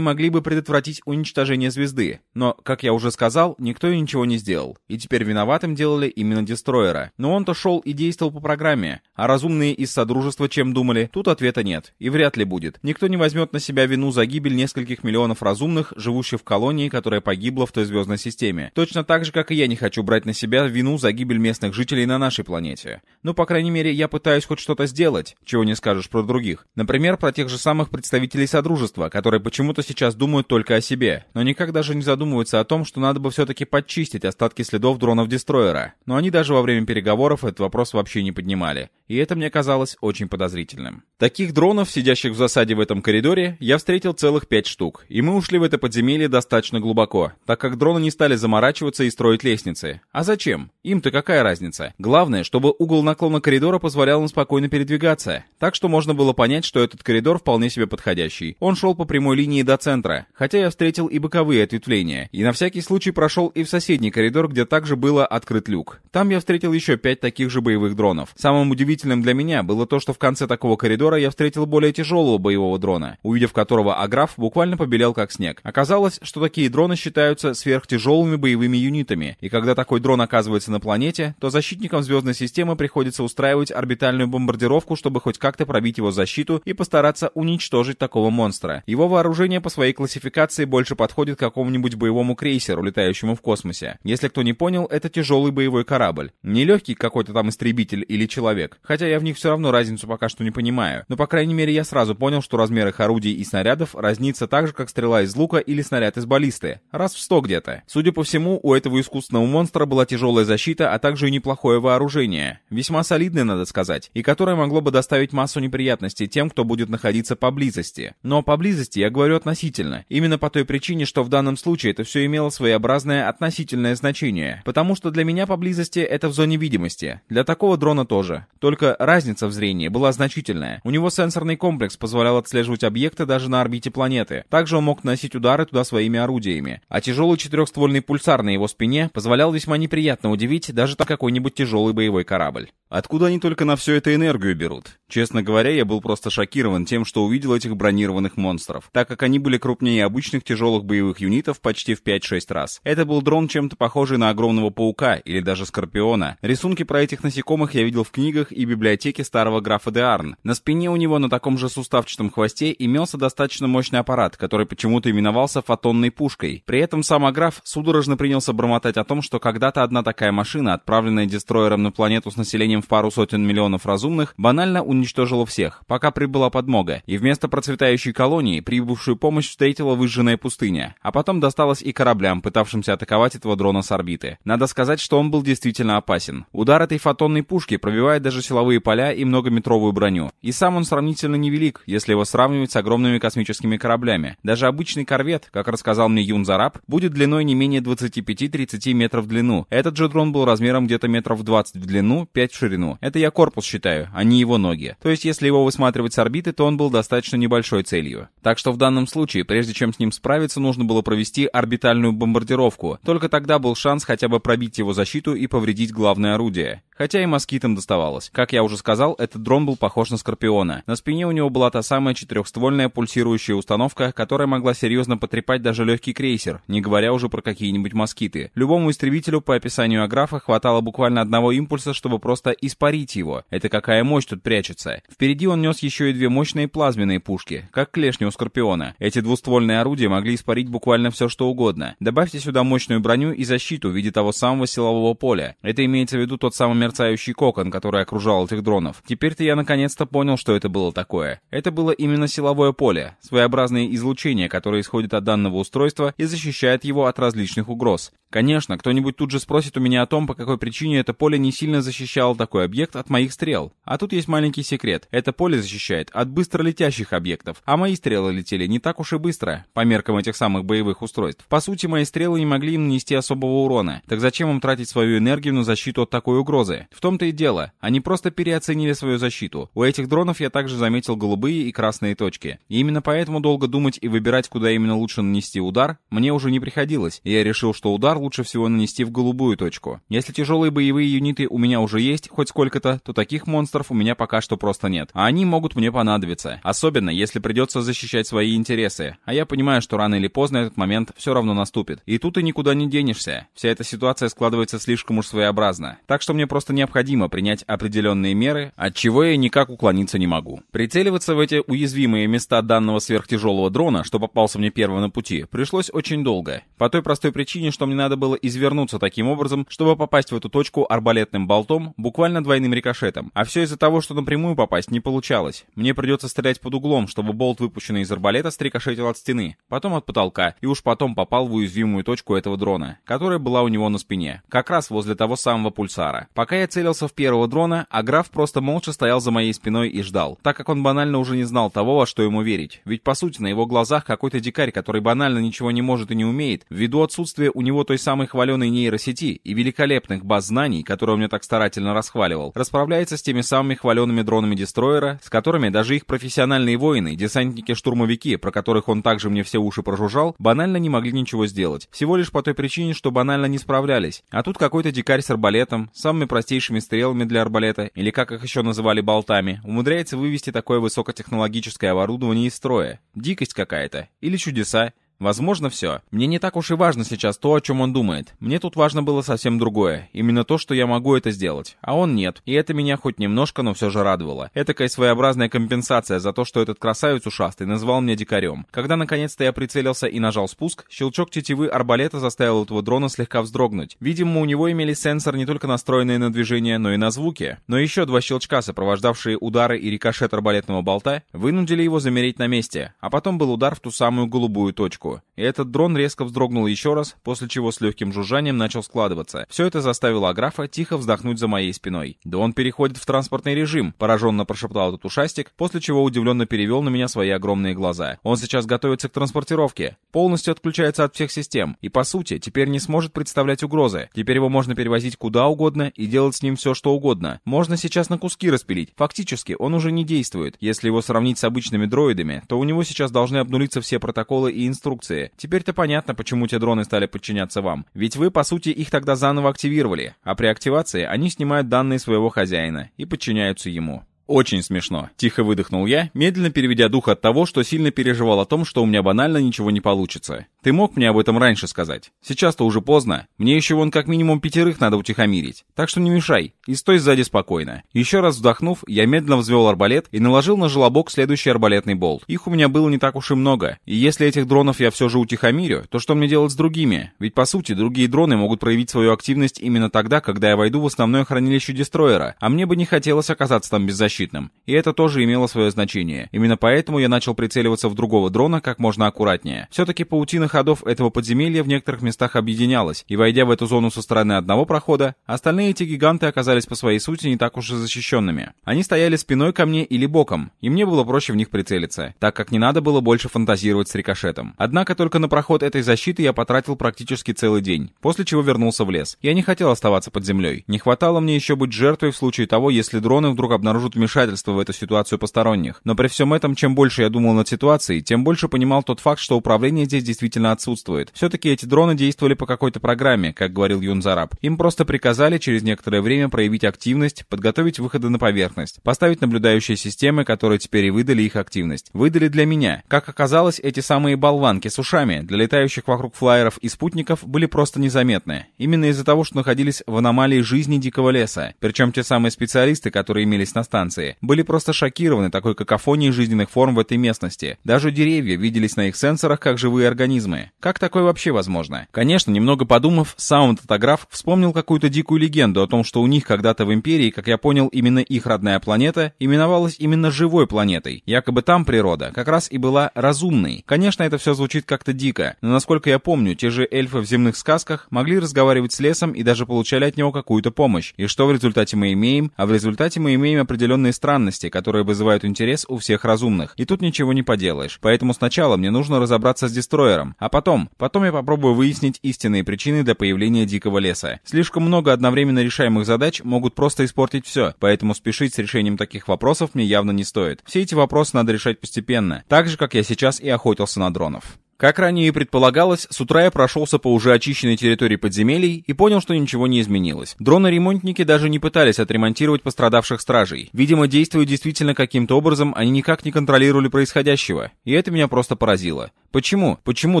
A: могли бы предотвратить уничтожение звезды. Но, как я уже сказал, никто и ничего не сделал. И теперь виноватым делали именно Дестройера. Но он-то шел и действовал по программе. А разумные из Содружества чем думали, тут ответа нет. И вряд ли будет. Никто не возьмет на себя вину за гибель нескольких миллионов разумных, живущих в колонии, которая погибла в той звездной системе. Точно так же, как и я не хочу брать на себя вину за гибель местных жителей на нашей планете. Ну, по крайней мере, я пытаюсь хоть что-то сделать, чего не скажешь про других. Например, про тех же самых представителей представителей Содружества, которые почему-то сейчас думают только о себе, но никак даже не задумываются о том, что надо бы все-таки подчистить остатки следов дронов Дестройера. Но они даже во время переговоров этот вопрос вообще не поднимали. И это мне казалось очень подозрительным. Таких дронов, сидящих в засаде в этом коридоре, я встретил целых пять штук. И мы ушли в это подземелье достаточно глубоко, так как дроны не стали заморачиваться и строить лестницы. А зачем? Им-то какая разница? Главное, чтобы угол наклона коридора позволял им спокойно передвигаться. Так что можно было понять, что этот коридор вполне себе подходящий следующий. Он шел по прямой линии до центра, хотя я встретил и боковые ответвления, и на всякий случай прошел и в соседний коридор, где также было открыт люк. Там я встретил еще пять таких же боевых дронов. Самым удивительным для меня было то, что в конце такого коридора я встретил более тяжелого боевого дрона, увидев которого Аграф буквально побелел как снег. Оказалось, что такие дроны считаются сверхтяжелыми боевыми юнитами, и когда такой дрон оказывается на планете, то защитникам звездной системы приходится устраивать орбитальную бомбардировку, чтобы хоть как-то пробить его защиту и постараться уничтожить такого боевого монстра. Его вооружение по своей классификации больше подходит к какому-нибудь боевому крейсеру, летающему в космосе. Если кто не понял, это тяжелый боевой корабль. Не легкий какой-то там истребитель или человек. Хотя я в них все равно разницу пока что не понимаю. Но по крайней мере я сразу понял, что размер их орудий и снарядов разнится так же, как стрела из лука или снаряд из баллисты. Раз в сто где-то. Судя по всему, у этого искусственного монстра была тяжелая защита, а также и неплохое вооружение. Весьма солидное, надо сказать, и которое могло бы доставить массу неприятностей тем, кто будет находиться поблизости. Но поблизости я говорю относительно. Именно по той причине, что в данном случае это все имело своеобразное относительное значение. Потому что для меня поблизости это в зоне видимости. Для такого дрона тоже. Только разница в зрении была значительная. У него сенсорный комплекс позволял отслеживать объекты даже на орбите планеты. Также он мог наносить удары туда своими орудиями. А тяжелый четырехствольный пульсар на его спине позволял весьма неприятно удивить даже какой-нибудь тяжелый боевой корабль. Откуда они только на все это энергию берут? Честно говоря, я был просто шокирован тем, что увидел этих бронированных монстров, так как они были крупнее обычных тяжелых боевых юнитов почти в 5-6 раз. Это был дрон чем-то похожий на огромного паука или даже скорпиона. Рисунки про этих насекомых я видел в книгах и библиотеке старого графа де. На спине у него на таком же суставчатом хвосте имелся достаточно мощный аппарат, который почему-то именовался фотонной пушкой. При этом сам граф судорожно принялся бормотать о том, что когда-то одна такая машина, отправленная дестроером на планету с населением в пару сотен миллионов разумных, банально уничтожила всех, пока прибыла подмога, и вместо процветания летающей колонии прибывшую помощь встретила выжженная пустыня, а потом досталось и кораблям, пытавшимся атаковать этого дрона с орбиты. Надо сказать, что он был действительно опасен. Удар этой фотонной пушки пробивает даже силовые поля и многометровую броню. И сам он сравнительно невелик, если его сравнивать с огромными космическими кораблями. Даже обычный корвет, как рассказал мне Юн Зараб, будет длиной не менее 25-30 метров в длину. Этот же дрон был размером где-то метров 20 в длину, 5 в ширину. Это я корпус считаю, а не его ноги. То есть, если его высматривать с орбиты, то он был достаточно небольшой целью. Так что в данном случае, прежде чем с ним справиться, нужно было провести орбитальную бомбардировку. Только тогда был шанс хотя бы пробить его защиту и повредить главное орудие. Хотя и москитам доставалось. Как я уже сказал, этот дрон был похож на Скорпиона. На спине у него была та самая четырехствольная пульсирующая установка, которая могла серьезно потрепать даже легкий крейсер, не говоря уже про какие-нибудь москиты. Любому истребителю по описанию Аграфа хватало буквально одного импульса, чтобы просто испарить его. Это какая мощь тут прячется. Впереди он нес еще и две мощные плазменные пушки, как клешни у Скорпиона. Эти двуствольные орудия могли испарить буквально все что угодно. Добавьте сюда мощную броню и защиту в виде того самого силового поля. Это имеется в виду тот самый мерцающий кокон, который окружал этих дронов. Теперь-то я наконец-то понял, что это было такое. Это было именно силовое поле, своеобразное излучение, которое исходит от данного устройства и защищает его от различных угроз. Конечно, кто-нибудь тут же спросит у меня о том, по какой причине это поле не сильно защищало такой объект от моих стрел. А тут есть маленький секрет. Это поле защищает от быстро летящих объектов, а мои стрелы летели не так уж и быстро, по меркам этих самых боевых устройств. По сути, мои стрелы не могли им нанести особого урона. Так зачем им тратить свою энергию на защиту от такой угрозы? В том-то и дело, они просто переоценили свою защиту. У этих дронов я также заметил голубые и красные точки. И именно поэтому долго думать и выбирать, куда именно лучше нанести удар, мне уже не приходилось, и я решил, что удар лучше всего нанести в голубую точку. Если тяжелые боевые юниты у меня уже есть, хоть сколько-то, то таких монстров у меня пока что просто нет. А они могут мне понадобиться. Особенно, если придется защищать свои интересы. А я понимаю, что рано или поздно этот момент все равно наступит. И тут и никуда не денешься. Вся эта ситуация складывается слишком уж своеобразно. Так что мне просто необходимо принять определенные меры, от чего я никак уклониться не могу. Прицеливаться в эти уязвимые места данного сверхтяжелого дрона, что попался мне первым на пути, пришлось очень долго. По той простой причине, что мне надо было извернуться таким образом, чтобы попасть в эту точку арбалетным болтом, буквально двойным рикошетом. А все из-за того, что напрямую попасть не получалось. Мне придется стрелять под углом, чтобы болт, выпущенный из арбалета, стрикошетил от стены, потом от потолка, и уж потом попал в уязвимую точку этого дрона, которая была у него на спине, как раз возле того самого пульсара. Пока я целился в первого дрона, а граф просто молча стоял за моей спиной и ждал, так как он банально уже не знал того, во что ему верить. Ведь по сути на его глазах какой-то дикарь, который банально ничего не может и не умеет, ввиду отсутствия у него той самой хваленой нейросети и великолепных баз знаний, которые он мне так старательно расхваливал, расправляется с теми самыми хваленными дронами Дестройера, с которыми даже их профессиональные воины, десантники-штурмовики, про которых он также мне все уши прожужжал, банально не могли ничего сделать. Всего лишь по той причине, что банально не справлялись. А тут какой-то дикарь с арбалетом, самыми простейшими стрелами для арбалета, или как их еще называли болтами, умудряется вывести такое высокотехнологическое оборудование из строя. Дикость какая-то. Или чудеса. Возможно, все. Мне не так уж и важно сейчас то, о чем он думает. Мне тут важно было совсем другое. Именно то, что я могу это сделать. А он нет. И это меня хоть немножко, но все же радовало. Этакая своеобразная компенсация за то, что этот красавец ушастый назвал меня дикарем. Когда наконец-то я прицелился и нажал спуск, щелчок тетивы арбалета заставил этого дрона слегка вздрогнуть. Видимо, у него имели сенсор не только настроенный на движение, но и на звуки. Но еще два щелчка, сопровождавшие удары и рикошет арбалетного болта, вынудили его замереть на месте. А потом был удар в ту самую голубую точку точку. И этот дрон резко вздрогнул еще раз, после чего с легким жужжанием начал складываться. Все это заставило Аграфа тихо вздохнуть за моей спиной. «Да он переходит в транспортный режим», — пораженно прошептал этот ушастик, после чего удивленно перевел на меня свои огромные глаза. «Он сейчас готовится к транспортировке, полностью отключается от всех систем, и, по сути, теперь не сможет представлять угрозы. Теперь его можно перевозить куда угодно и делать с ним все, что угодно. Можно сейчас на куски распилить. Фактически, он уже не действует. Если его сравнить с обычными дроидами, то у него сейчас должны обнулиться все протоколы и инструкции, инструкции. Теперь-то понятно, почему те дроны стали подчиняться вам. Ведь вы, по сути, их тогда заново активировали, а при активации они снимают данные своего хозяина и подчиняются ему. «Очень смешно», — тихо выдохнул я, медленно переведя дух от того, что сильно переживал о том, что у меня банально ничего не получится. Ты мог мне об этом раньше сказать? Сейчас-то уже поздно. Мне еще вон как минимум пятерых надо утихомирить. Так что не мешай. И стой сзади спокойно». Еще раз вздохнув, я медленно взвел арбалет и наложил на желобок следующий арбалетный болт. Их у меня было не так уж и много. И если этих дронов я все же утихомирю, то что мне делать с другими? Ведь по сути, другие дроны могут проявить свою активность именно тогда, когда я войду в основное хранилище дестроера, а мне бы не хотелось оказаться там беззащитным. И это тоже имело свое значение. Именно поэтому я начал прицеливаться в другого дрона как можно аккуратнее. Все-таки паутина ходов этого подземелья в некоторых местах объединялась, и войдя в эту зону со стороны одного прохода, остальные эти гиганты оказались по своей сути не так уж и защищенными. Они стояли спиной ко мне или боком, и мне было проще в них прицелиться, так как не надо было больше фантазировать с рикошетом. Однако только на проход этой защиты я потратил практически целый день, после чего вернулся в лес. Я не хотел оставаться под землей. Не хватало мне еще быть жертвой в случае того, если дроны вдруг обнаружат вмешательство в эту ситуацию посторонних. Но при всем этом, чем больше я думал над ситуацией, тем больше понимал тот факт, что управление здесь действительно отсутствует. Все-таки эти дроны действовали по какой-то программе, как говорил Юнзараб. Им просто приказали через некоторое время проявить активность, подготовить выходы на поверхность, поставить наблюдающие системы, которые теперь и выдали их активность. Выдали для меня. Как оказалось, эти самые болванки с ушами для летающих вокруг флайеров и спутников были просто незаметны. Именно из-за того, что находились в аномалии жизни дикого леса. Причем те самые специалисты, которые имелись на станции, были просто шокированы такой какофонией жизненных форм в этой местности. Даже деревья виделись на их сенсорах как живые организмы. Как такое вообще возможно? Конечно, немного подумав, сам фотограф вспомнил какую-то дикую легенду о том, что у них когда-то в Империи, как я понял, именно их родная планета именовалась именно живой планетой. Якобы там природа как раз и была разумной. Конечно, это все звучит как-то дико, но насколько я помню, те же эльфы в земных сказках могли разговаривать с лесом и даже получали от него какую-то помощь. И что в результате мы имеем? А в результате мы имеем определенные странности, которые вызывают интерес у всех разумных. И тут ничего не поделаешь. Поэтому сначала мне нужно разобраться с дестроером, а потом, потом я попробую выяснить истинные причины для появления дикого леса. Слишком много одновременно решаемых задач могут просто испортить все, поэтому спешить с решением таких вопросов мне явно не стоит. Все эти вопросы надо решать постепенно, так же, как я сейчас и охотился на дронов. Как ранее и предполагалось, с утра я прошелся по уже очищенной территории подземелий и понял, что ничего не изменилось. Дроны-ремонтники даже не пытались отремонтировать пострадавших стражей. Видимо, действуя действительно каким-то образом, они никак не контролировали происходящего. И это меня просто поразило. Почему? Почему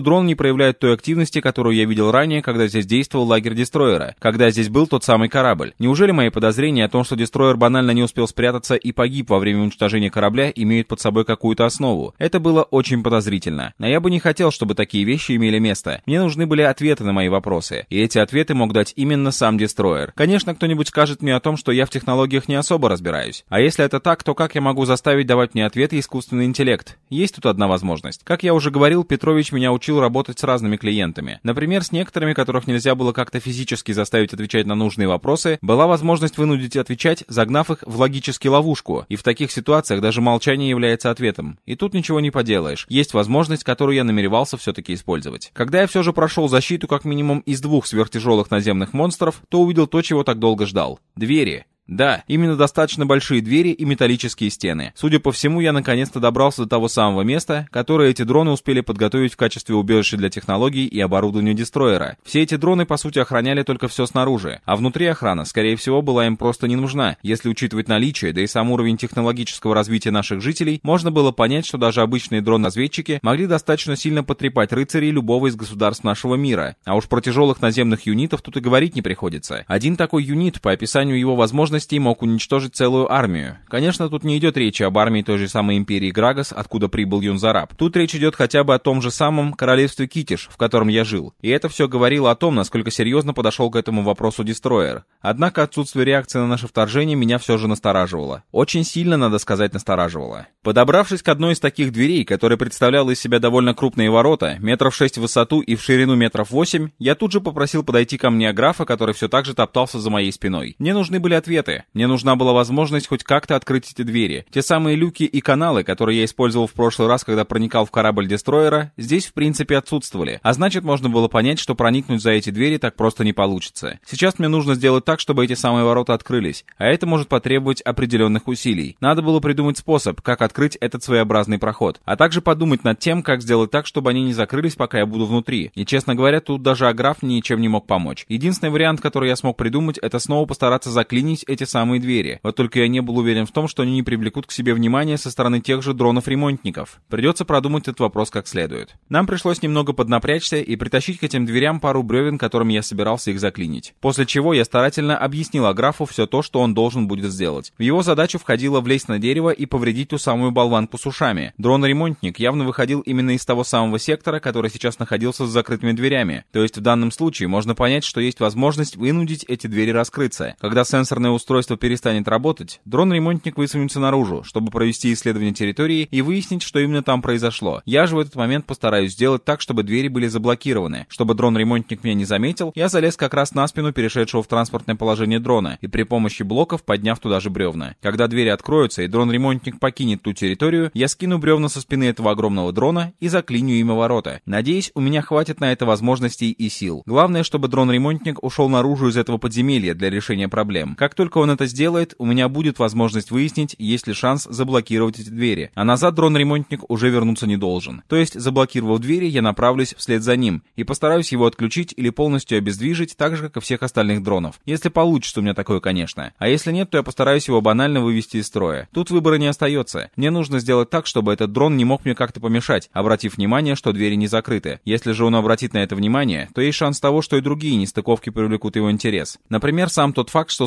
A: дрон не проявляет той активности, которую я видел ранее, когда здесь действовал лагерь дестроера, когда здесь был тот самый корабль? Неужели мои подозрения о том, что дестроер банально не успел спрятаться и погиб во время уничтожения корабля, имеют под собой какую-то основу? Это было очень подозрительно. Но я бы не хотел, чтобы такие вещи имели место. Мне нужны были ответы на мои вопросы, и эти ответы мог дать именно сам дестроер. Конечно, кто-нибудь скажет мне о том, что я в технологиях не особо разбираюсь. А если это так, то как я могу заставить давать мне ответы искусственный интеллект? Есть тут одна возможность. Как я уже говорил, Петрович меня учил работать с разными клиентами. Например, с некоторыми, которых нельзя было как-то физически заставить отвечать на нужные вопросы, была возможность вынудить отвечать, загнав их в логически ловушку. И в таких ситуациях даже молчание является ответом. И тут ничего не поделаешь. Есть возможность, которую я намеревался все-таки использовать. Когда я все же прошел защиту как минимум из двух сверхтяжелых наземных монстров, то увидел то, чего так долго ждал. Двери. Да, именно достаточно большие двери и металлические стены. Судя по всему, я наконец-то добрался до того самого места, которое эти дроны успели подготовить в качестве убежища для технологий и оборудования дестроера. Все эти дроны, по сути, охраняли только все снаружи, а внутри охрана, скорее всего, была им просто не нужна. Если учитывать наличие, да и сам уровень технологического развития наших жителей, можно было понять, что даже обычные дрон-разведчики могли достаточно сильно потрепать рыцарей любого из государств нашего мира. А уж про тяжелых наземных юнитов тут и говорить не приходится. Один такой юнит, по описанию его возможностей, возможностей мог уничтожить целую армию. Конечно, тут не идет речи об армии той же самой империи Грагас, откуда прибыл Юнзараб. Тут речь идет хотя бы о том же самом королевстве Китиш, в котором я жил. И это все говорило о том, насколько серьезно подошел к этому вопросу Дестроер. Однако отсутствие реакции на наше вторжение меня все же настораживало. Очень сильно, надо сказать, настораживало. Подобравшись к одной из таких дверей, которая представляла из себя довольно крупные ворота, метров шесть в высоту и в ширину метров восемь, я тут же попросил подойти ко мне графа, который все так же топтался за моей спиной. Мне нужны были ответы, ответы. Мне нужна была возможность хоть как-то открыть эти двери. Те самые люки и каналы, которые я использовал в прошлый раз, когда проникал в корабль Дестроера, здесь в принципе отсутствовали. А значит, можно было понять, что проникнуть за эти двери так просто не получится. Сейчас мне нужно сделать так, чтобы эти самые ворота открылись. А это может потребовать определенных усилий. Надо было придумать способ, как открыть этот своеобразный проход. А также подумать над тем, как сделать так, чтобы они не закрылись, пока я буду внутри. И честно говоря, тут даже Аграф ничем не мог помочь. Единственный вариант, который я смог придумать, это снова постараться заклинить самые двери. Вот только я не был уверен в том, что они не привлекут к себе внимание со стороны тех же дронов-ремонтников. Придется продумать этот вопрос как следует. Нам пришлось немного поднапрячься и притащить к этим дверям пару бревен, которыми я собирался их заклинить. После чего я старательно объяснил Аграфу все то, что он должен будет сделать. В его задачу входило влезть на дерево и повредить ту самую болванку с ушами. Дрон-ремонтник явно выходил именно из того самого сектора, который сейчас находился с закрытыми дверями. То есть в данном случае можно понять, что есть возможность вынудить эти двери раскрыться. Когда сенсорное устройство перестанет работать, дрон-ремонтник высунется наружу, чтобы провести исследование территории и выяснить, что именно там произошло. Я же в этот момент постараюсь сделать так, чтобы двери были заблокированы. Чтобы дрон-ремонтник меня не заметил, я залез как раз на спину перешедшего в транспортное положение дрона и при помощи блоков подняв туда же бревна. Когда двери откроются и дрон-ремонтник покинет ту территорию, я скину бревна со спины этого огромного дрона и заклиню им ворота. Надеюсь, у меня хватит на это возможностей и сил. Главное, чтобы дрон-ремонтник ушел наружу из этого подземелья для решения проблем. Как только он это сделает, у меня будет возможность выяснить, есть ли шанс заблокировать эти двери. А назад дрон-ремонтник уже вернуться не должен. То есть, заблокировав двери, я направлюсь вслед за ним и постараюсь его отключить или полностью обездвижить, так же, как и всех остальных дронов. Если получится у меня такое, конечно. А если нет, то я постараюсь его банально вывести из строя. Тут выбора не остается. Мне нужно сделать так, чтобы этот дрон не мог мне как-то помешать, обратив внимание, что двери не закрыты. Если же он обратит на это внимание, то есть шанс того, что и другие нестыковки привлекут его интерес. Например, сам тот факт, что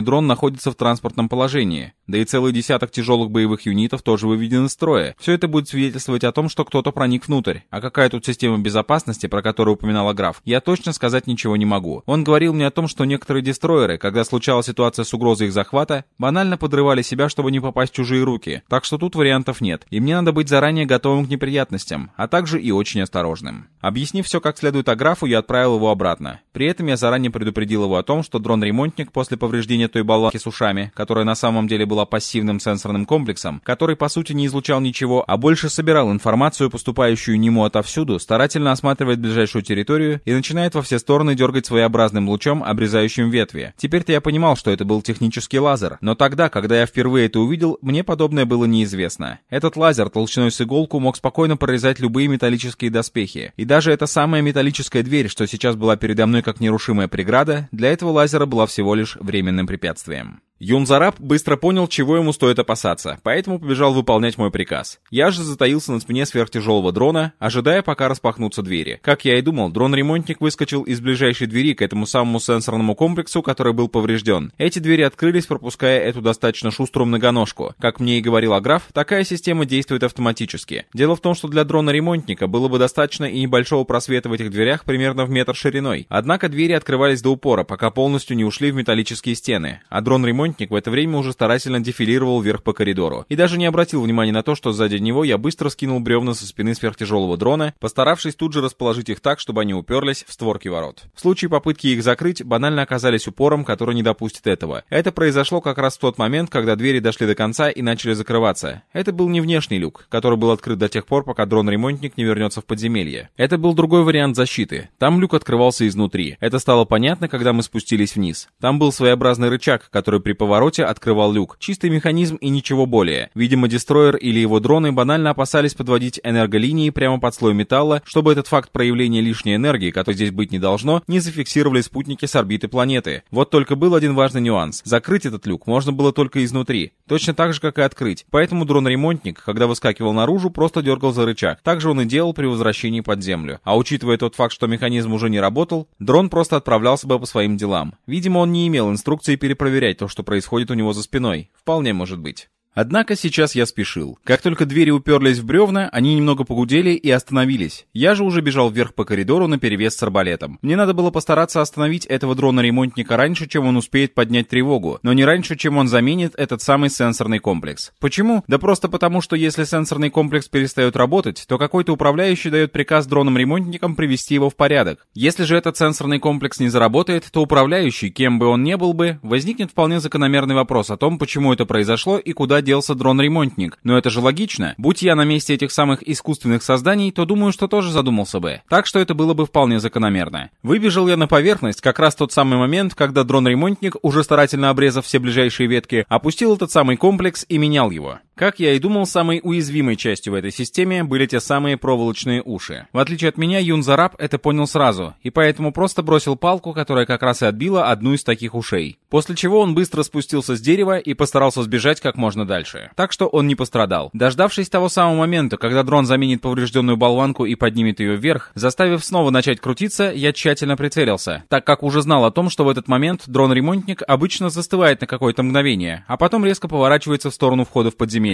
A: сверхмощный дрон находится в транспортном положении. Да и целый десяток тяжелых боевых юнитов тоже выведен из строя. Все это будет свидетельствовать о том, что кто-то проник внутрь. А какая тут система безопасности, про которую упоминала граф, я точно сказать ничего не могу. Он говорил мне о том, что некоторые дестройеры, когда случалась ситуация с угрозой их захвата, банально подрывали себя, чтобы не попасть в чужие руки. Так что тут вариантов нет. И мне надо быть заранее готовым к неприятностям, а также и очень осторожным. Объяснив все как следует о графу, я отправил его обратно. При этом я заранее предупредил его о том, что дрон-ремонтник после повреждения той болванки с ушами, которая на самом деле была пассивным сенсорным комплексом, который по сути не излучал ничего, а больше собирал информацию, поступающую нему отовсюду, старательно осматривает ближайшую территорию и начинает во все стороны дергать своеобразным лучом, обрезающим ветви. Теперь-то я понимал, что это был технический лазер, но тогда, когда я впервые это увидел, мне подобное было неизвестно. Этот лазер толщиной с иголку мог спокойно прорезать любые металлические доспехи, и даже эта самая металлическая дверь, что сейчас была передо мной как нерушимая преграда, для этого лазера была всего лишь временным препятствием. Юнзараб быстро понял, чего ему стоит опасаться, поэтому побежал выполнять мой приказ. Я же затаился на спине сверхтяжелого дрона, ожидая, пока распахнутся двери. Как я и думал, дрон-ремонтник выскочил из ближайшей двери к этому самому сенсорному комплексу, который был поврежден. Эти двери открылись, пропуская эту достаточно шуструю многоножку. Как мне и говорил Аграф, такая система действует автоматически. Дело в том, что для дрона-ремонтника было бы достаточно и небольшого просвета в этих дверях примерно в метр шириной. Однако двери открывались до упора, пока полностью не ушли в металлические стены, а дрон-ремонтник ремонтник в это время уже старательно дефилировал вверх по коридору. И даже не обратил внимания на то, что сзади него я быстро скинул бревна со спины сверхтяжелого дрона, постаравшись тут же расположить их так, чтобы они уперлись в створки ворот. В случае попытки их закрыть, банально оказались упором, который не допустит этого. Это произошло как раз в тот момент, когда двери дошли до конца и начали закрываться. Это был не внешний люк, который был открыт до тех пор, пока дрон-ремонтник не вернется в подземелье. Это был другой вариант защиты. Там люк открывался изнутри. Это стало понятно, когда мы спустились вниз. Там был своеобразный рычаг, который при повороте открывал люк. Чистый механизм и ничего более. Видимо, дестройер или его дроны банально опасались подводить энерголинии прямо под слой металла, чтобы этот факт проявления лишней энергии, который здесь быть не должно, не зафиксировали спутники с орбиты планеты. Вот только был один важный нюанс. Закрыть этот люк можно было только изнутри. Точно так же, как и открыть. Поэтому дрон-ремонтник, когда выскакивал наружу, просто дергал за рычаг. Так же он и делал при возвращении под землю. А учитывая тот факт, что механизм уже не работал, дрон просто отправлялся бы по своим делам. Видимо, он не имел инструкции перепроверять то, что происходит у него за спиной. Вполне может быть. Однако сейчас я спешил. Как только двери уперлись в бревна, они немного погудели и остановились. Я же уже бежал вверх по коридору на перевес с арбалетом. Мне надо было постараться остановить этого дрона-ремонтника раньше, чем он успеет поднять тревогу, но не раньше, чем он заменит этот самый сенсорный комплекс. Почему? Да просто потому, что если сенсорный комплекс перестает работать, то какой-то управляющий дает приказ дронам-ремонтникам привести его в порядок. Если же этот сенсорный комплекс не заработает, то управляющий, кем бы он ни был бы, возникнет вполне закономерный вопрос о том, почему это произошло и куда делся дрон-ремонтник. Но это же логично. Будь я на месте этих самых искусственных созданий, то думаю, что тоже задумался бы. Так что это было бы вполне закономерно. Выбежал я на поверхность как раз тот самый момент, когда дрон-ремонтник, уже старательно обрезав все ближайшие ветки, опустил этот самый комплекс и менял его. Как я и думал, самой уязвимой частью в этой системе были те самые проволочные уши. В отличие от меня, Юн Зараб это понял сразу, и поэтому просто бросил палку, которая как раз и отбила одну из таких ушей. После чего он быстро спустился с дерева и постарался сбежать как можно дальше. Так что он не пострадал. Дождавшись того самого момента, когда дрон заменит поврежденную болванку и поднимет ее вверх, заставив снова начать крутиться, я тщательно прицелился, так как уже знал о том, что в этот момент дрон-ремонтник обычно застывает на какое-то мгновение, а потом резко поворачивается в сторону входа в подземелье.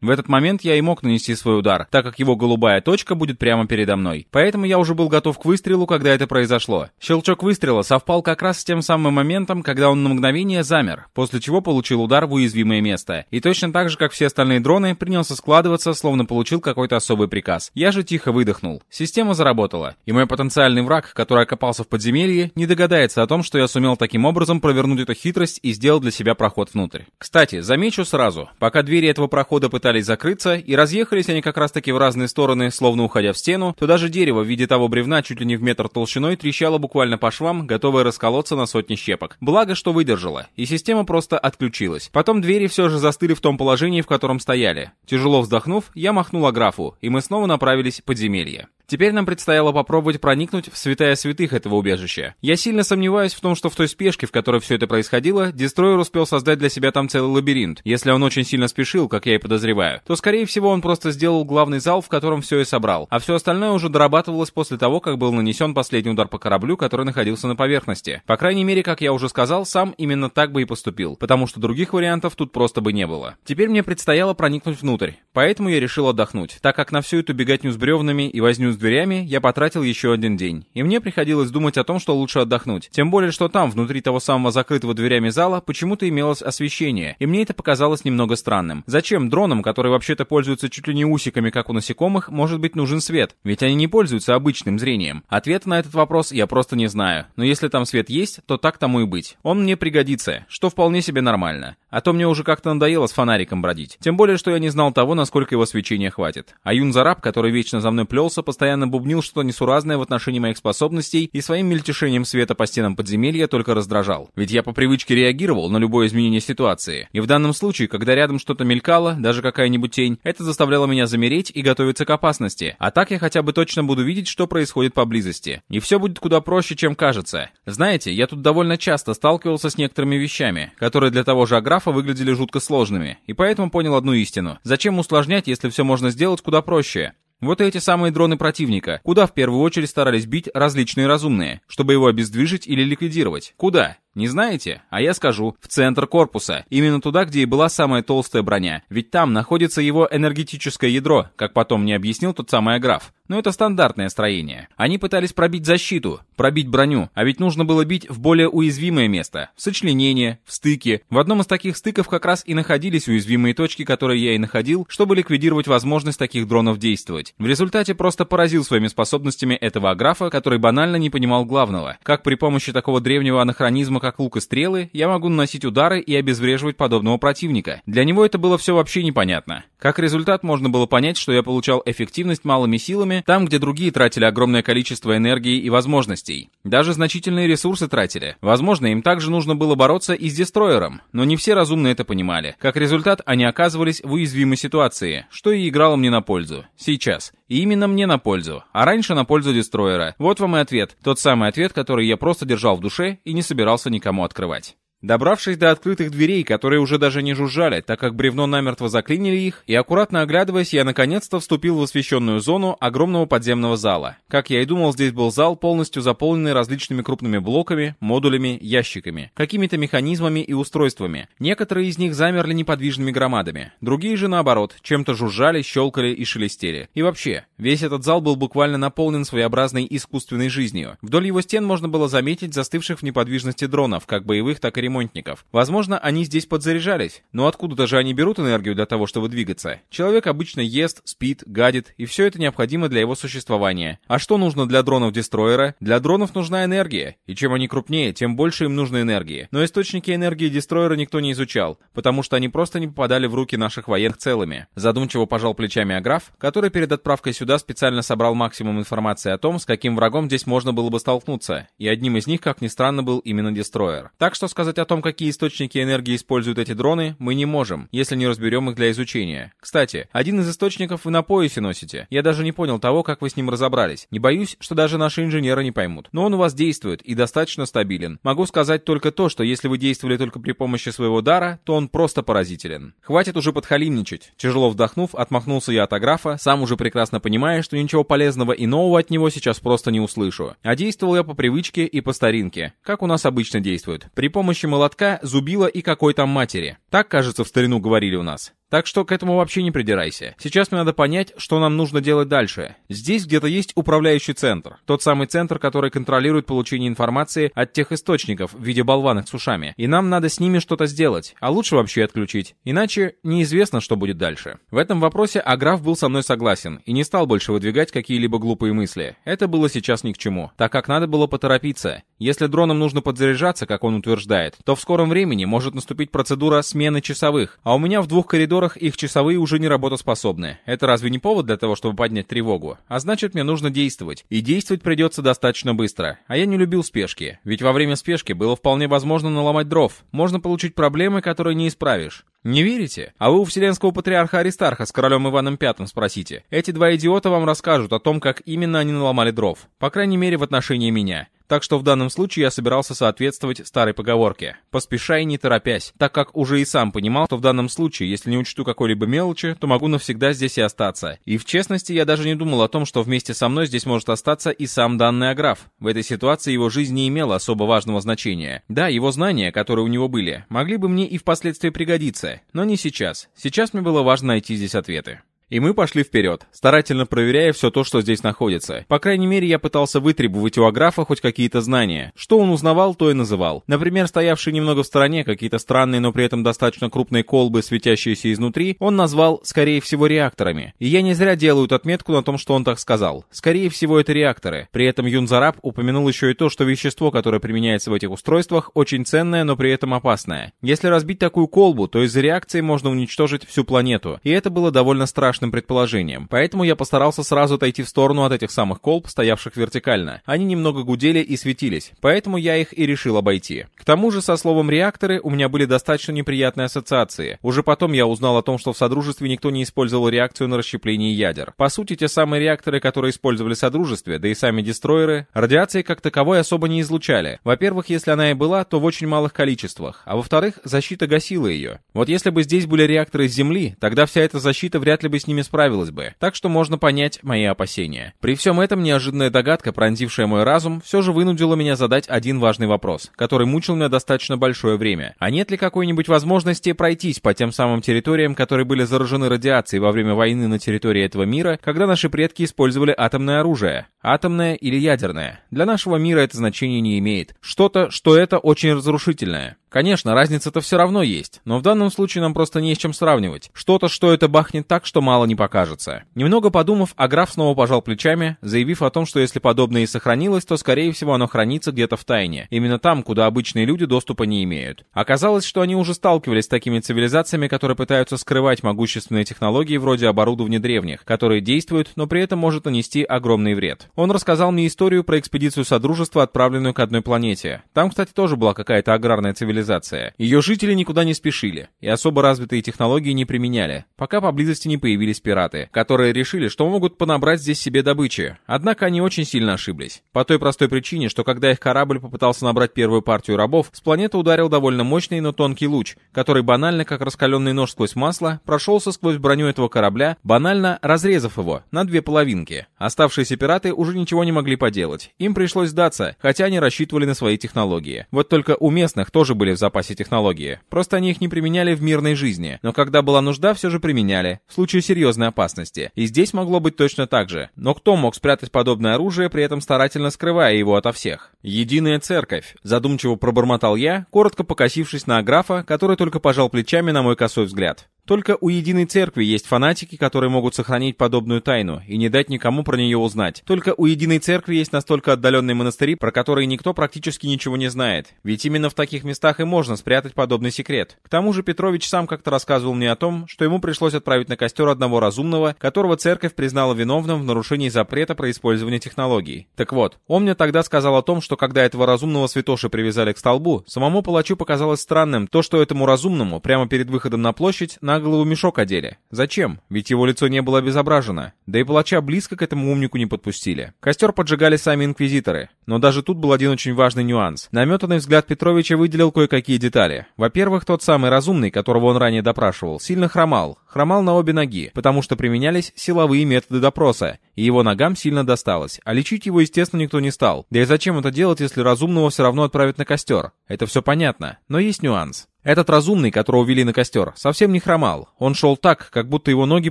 A: В этот момент я и мог нанести свой удар, так как его голубая точка будет прямо передо мной. Поэтому я уже был готов к выстрелу, когда это произошло. Щелчок выстрела совпал как раз с тем самым моментом, когда он на мгновение замер, после чего получил удар в уязвимое место. И точно так же, как все остальные дроны, принялся складываться, словно получил какой-то особый приказ. Я же тихо выдохнул. Система заработала. И мой потенциальный враг, который окопался в подземелье, не догадается о том, что я сумел таким образом провернуть эту хитрость и сделал для себя проход внутрь. Кстати, замечу сразу, пока двери этого прохода пытались закрыться, и разъехались они как раз-таки в разные стороны, словно уходя в стену, то даже дерево в виде того бревна чуть ли не в метр толщиной трещало буквально по швам, готовое расколоться на сотни щепок. Благо, что выдержала, и система просто отключилась. Потом двери все же застыли в том положении, в котором стояли. Тяжело вздохнув, я махнул Аграфу, и мы снова направились в подземелье. Теперь нам предстояло попробовать проникнуть в святая святых этого убежища. Я сильно сомневаюсь в том, что в той спешке, в которой все это происходило, Дестройер успел создать для себя там целый лабиринт. Если он очень сильно спешил, как и подозреваю, то скорее всего он просто сделал главный зал, в котором все и собрал, а все остальное уже дорабатывалось после того, как был нанесен последний удар по кораблю, который находился на поверхности. По крайней мере, как я уже сказал, сам именно так бы и поступил, потому что других вариантов тут просто бы не было. Теперь мне предстояло проникнуть внутрь, поэтому я решил отдохнуть, так как на всю эту беготню с бревнами и возню с дверями я потратил еще один день, и мне приходилось думать о том, что лучше отдохнуть. Тем более, что там, внутри того самого закрытого дверями зала, почему-то имелось освещение, и мне это показалось немного странным. Зачем дронам, которые вообще-то пользуются чуть ли не усиками, как у насекомых, может быть нужен свет? Ведь они не пользуются обычным зрением. Ответа на этот вопрос я просто не знаю, но если там свет есть, то так тому и быть. Он мне пригодится, что вполне себе нормально. А то мне уже как-то надоело с фонариком бродить. Тем более, что я не знал того, насколько его свечения хватит. А Юн Зараб, который вечно за мной плелся, постоянно бубнил что-то несуразное в отношении моих способностей и своим мельтешением света по стенам подземелья только раздражал. Ведь я по привычке реагировал на любое изменение ситуации. И в данном случае, когда рядом что-то мелькало, даже какая-нибудь тень, это заставляло меня замереть и готовиться к опасности. А так я хотя бы точно буду видеть, что происходит поблизости. И все будет куда проще, чем кажется. Знаете, я тут довольно часто сталкивался с некоторыми вещами, которые для того же Аграфа выглядели жутко сложными, и поэтому понял одну истину. Зачем усложнять, если все можно сделать куда проще? Вот эти самые дроны противника, куда в первую очередь старались бить различные разумные, чтобы его обездвижить или ликвидировать. Куда? Не знаете? А я скажу, в центр корпуса. Именно туда, где и была самая толстая броня. Ведь там находится его энергетическое ядро, как потом мне объяснил тот самый Аграф. Но это стандартное строение. Они пытались пробить защиту, пробить броню, а ведь нужно было бить в более уязвимое место. В сочленение, в стыке. В одном из таких стыков как раз и находились уязвимые точки, которые я и находил, чтобы ликвидировать возможность таких дронов действовать. В результате просто поразил своими способностями этого Аграфа, который банально не понимал главного. Как при помощи такого древнего анахронизма, как лук и стрелы, я могу наносить удары и обезвреживать подобного противника. Для него это было все вообще непонятно. Как результат, можно было понять, что я получал эффективность малыми силами, там, где другие тратили огромное количество энергии и возможностей. Даже значительные ресурсы тратили. Возможно, им также нужно было бороться и с дестроером, но не все разумно это понимали. Как результат, они оказывались в уязвимой ситуации, что и играло мне на пользу. Сейчас. И именно мне на пользу, а раньше на пользу дестроера. Вот вам и ответ. Тот самый ответ, который я просто держал в душе и не собирался никому открывать. Добравшись до открытых дверей, которые уже даже не жужжали, так как бревно намертво заклинили их, и аккуратно оглядываясь, я наконец-то вступил в освещенную зону огромного подземного зала. Как я и думал, здесь был зал, полностью заполненный различными крупными блоками, модулями, ящиками, какими-то механизмами и устройствами. Некоторые из них замерли неподвижными громадами, другие же, наоборот, чем-то жужжали, щелкали и шелестели. И вообще, весь этот зал был буквально наполнен своеобразной искусственной жизнью. Вдоль его стен можно было заметить застывших в неподвижности дронов, как боевых, так и ремонтников. Возможно, они здесь подзаряжались. Но откуда-то же они берут энергию для того, чтобы двигаться? Человек обычно ест, спит, гадит, и все это необходимо для его существования. А что нужно для дронов-дестроера? Для дронов нужна энергия. И чем они крупнее, тем больше им нужно энергии. Но источники энергии дестроера никто не изучал, потому что они просто не попадали в руки наших военных целыми. Задумчиво пожал плечами Аграф, который перед отправкой сюда специально собрал максимум информации о том, с каким врагом здесь можно было бы столкнуться. И одним из них, как ни странно, был именно дестроер. Так что сказать о том, какие источники энергии используют эти дроны, мы не можем, если не разберем их для изучения. Кстати, один из источников вы на поясе носите. Я даже не понял того, как вы с ним разобрались. Не боюсь, что даже наши инженеры не поймут. Но он у вас действует и достаточно стабилен. Могу сказать только то, что если вы действовали только при помощи своего дара, то он просто поразителен. Хватит уже подхалимничать. Тяжело вдохнув, отмахнулся я от аграфа, сам уже прекрасно понимая, что ничего полезного и нового от него сейчас просто не услышу. А действовал я по привычке и по старинке, как у нас обычно действуют. При помощи молотка, зубила и какой там матери. Так, кажется, в старину говорили у нас. Так что к этому вообще не придирайся. Сейчас мне надо понять, что нам нужно делать дальше. Здесь где-то есть управляющий центр. Тот самый центр, который контролирует получение информации от тех источников в виде болванок с ушами. И нам надо с ними что-то сделать, а лучше вообще отключить. Иначе неизвестно, что будет дальше. В этом вопросе Аграф был со мной согласен и не стал больше выдвигать какие-либо глупые мысли. Это было сейчас ни к чему, так как надо было поторопиться. Если дронам нужно подзаряжаться, как он утверждает, то в скором времени может наступить процедура смены часовых, а у меня в двух коридорах их часовые уже не работоспособны. Это разве не повод для того, чтобы поднять тревогу? А значит, мне нужно действовать. И действовать придется достаточно быстро. А я не любил спешки, ведь во время спешки было вполне возможно наломать дров. Можно получить проблемы, которые не исправишь. Не верите? А вы у вселенского патриарха Аристарха с королем Иваном Пятым спросите. Эти два идиота вам расскажут о том, как именно они наломали дров. По крайней мере, в отношении меня. Так что в данном случае я собирался соответствовать старой поговорке «поспешай не торопясь», так как уже и сам понимал, что в данном случае, если не учту какой-либо мелочи, то могу навсегда здесь и остаться. И в честности, я даже не думал о том, что вместе со мной здесь может остаться и сам данный Аграф. В этой ситуации его жизнь не имела особо важного значения. Да, его знания, которые у него были, могли бы мне и впоследствии пригодиться, но не сейчас. Сейчас мне было важно найти здесь ответы. И мы пошли вперед, старательно проверяя все то, что здесь находится. По крайней мере, я пытался вытребовать у Аграфа хоть какие-то знания. Что он узнавал, то и называл. Например, стоявшие немного в стороне какие-то странные, но при этом достаточно крупные колбы, светящиеся изнутри, он назвал, скорее всего, реакторами. И я не зря делаю отметку на том, что он так сказал. Скорее всего, это реакторы. При этом Юнзараб упомянул еще и то, что вещество, которое применяется в этих устройствах, очень ценное, но при этом опасное. Если разбить такую колбу, то из-за реакции можно уничтожить всю планету. И это было довольно страшно страшным предположением, поэтому я постарался сразу отойти в сторону от этих самых колб, стоявших вертикально. Они немного гудели и светились, поэтому я их и решил обойти. К тому же, со словом «реакторы» у меня были достаточно неприятные ассоциации. Уже потом я узнал о том, что в Содружестве никто не использовал реакцию на расщепление ядер. По сути, те самые реакторы, которые использовали Содружестве, да и сами дестройеры, радиации как таковой особо не излучали. Во-первых, если она и была, то в очень малых количествах, а во-вторых, защита гасила ее. Вот если бы здесь были реакторы с Земли, тогда вся эта защита вряд ли бы с ними справилась бы, так что можно понять мои опасения. При всем этом неожиданная догадка, пронзившая мой разум, все же вынудила меня задать один важный вопрос, который мучил меня достаточно большое время. А нет ли какой-нибудь возможности пройтись по тем самым территориям, которые были заражены радиацией во время войны на территории этого мира, когда наши предки использовали атомное оружие? Атомное или ядерное? Для нашего мира это значение не имеет. Что-то, что это очень разрушительное. Конечно, разница-то все равно есть, но в данном случае нам просто не с чем сравнивать. Что-то, что это бахнет так, что мало не покажется. Немного подумав, Аграф снова пожал плечами, заявив о том, что если подобное и сохранилось, то скорее всего оно хранится где-то в тайне, именно там, куда обычные люди доступа не имеют. Оказалось, что они уже сталкивались с такими цивилизациями, которые пытаются скрывать могущественные технологии вроде оборудования древних, которые действуют, но при этом может нанести огромный вред. Он рассказал мне историю про экспедицию Содружества, отправленную к одной планете. Там, кстати, тоже была какая-то аграрная цивилизация. Ее жители никуда не спешили и особо развитые технологии не применяли, пока поблизости не появились пираты, которые решили, что могут понабрать здесь себе добычи. Однако они очень сильно ошиблись. По той простой причине, что когда их корабль попытался набрать первую партию рабов, с планеты ударил довольно мощный, но тонкий луч, который банально, как раскаленный нож сквозь масло, прошелся сквозь броню этого корабля, банально разрезав его на две половинки. Оставшиеся пираты уже ничего не могли поделать. Им пришлось сдаться, хотя они рассчитывали на свои технологии. Вот только у местных тоже были в запасе технологии. Просто они их не применяли в мирной жизни, но когда была нужда, все же применяли, в случае серьезной опасности. И здесь могло быть точно так же. Но кто мог спрятать подобное оружие, при этом старательно скрывая его ото всех? Единая церковь. Задумчиво пробормотал я, коротко покосившись на Аграфа, который только пожал плечами на мой косой взгляд. Только у единой церкви есть фанатики, которые могут сохранить подобную тайну и не дать никому про нее узнать. Только у единой церкви есть настолько отдаленные монастыри, про которые никто практически ничего не знает. Ведь именно в таких местах и можно спрятать подобный секрет. К тому же Петрович сам как-то рассказывал мне о том, что ему пришлось отправить на костер одного разумного, которого церковь признала виновным в нарушении запрета про использование технологий. Так вот, он мне тогда сказал о том, что когда этого разумного святоши привязали к столбу, самому палачу показалось странным то, что этому разумному прямо перед выходом на площадь на голову мешок одели. Зачем? Ведь его лицо не было обезображено. Да и палача близко к этому умнику не подпустили. Костер поджигали сами инквизиторы. Но даже тут был один очень важный нюанс. Наметанный взгляд Петровича выделил кое-какие детали. Во-первых, тот самый разумный, которого он ранее допрашивал, сильно хромал. Хромал на обе ноги, потому что применялись силовые методы допроса, и его ногам сильно досталось. А лечить его, естественно, никто не стал. Да и зачем это делать, если разумного все равно отправят на костер? Это все понятно. Но есть нюанс. Этот разумный, которого вели на костер, совсем не хромал. Он шел так, как будто его ноги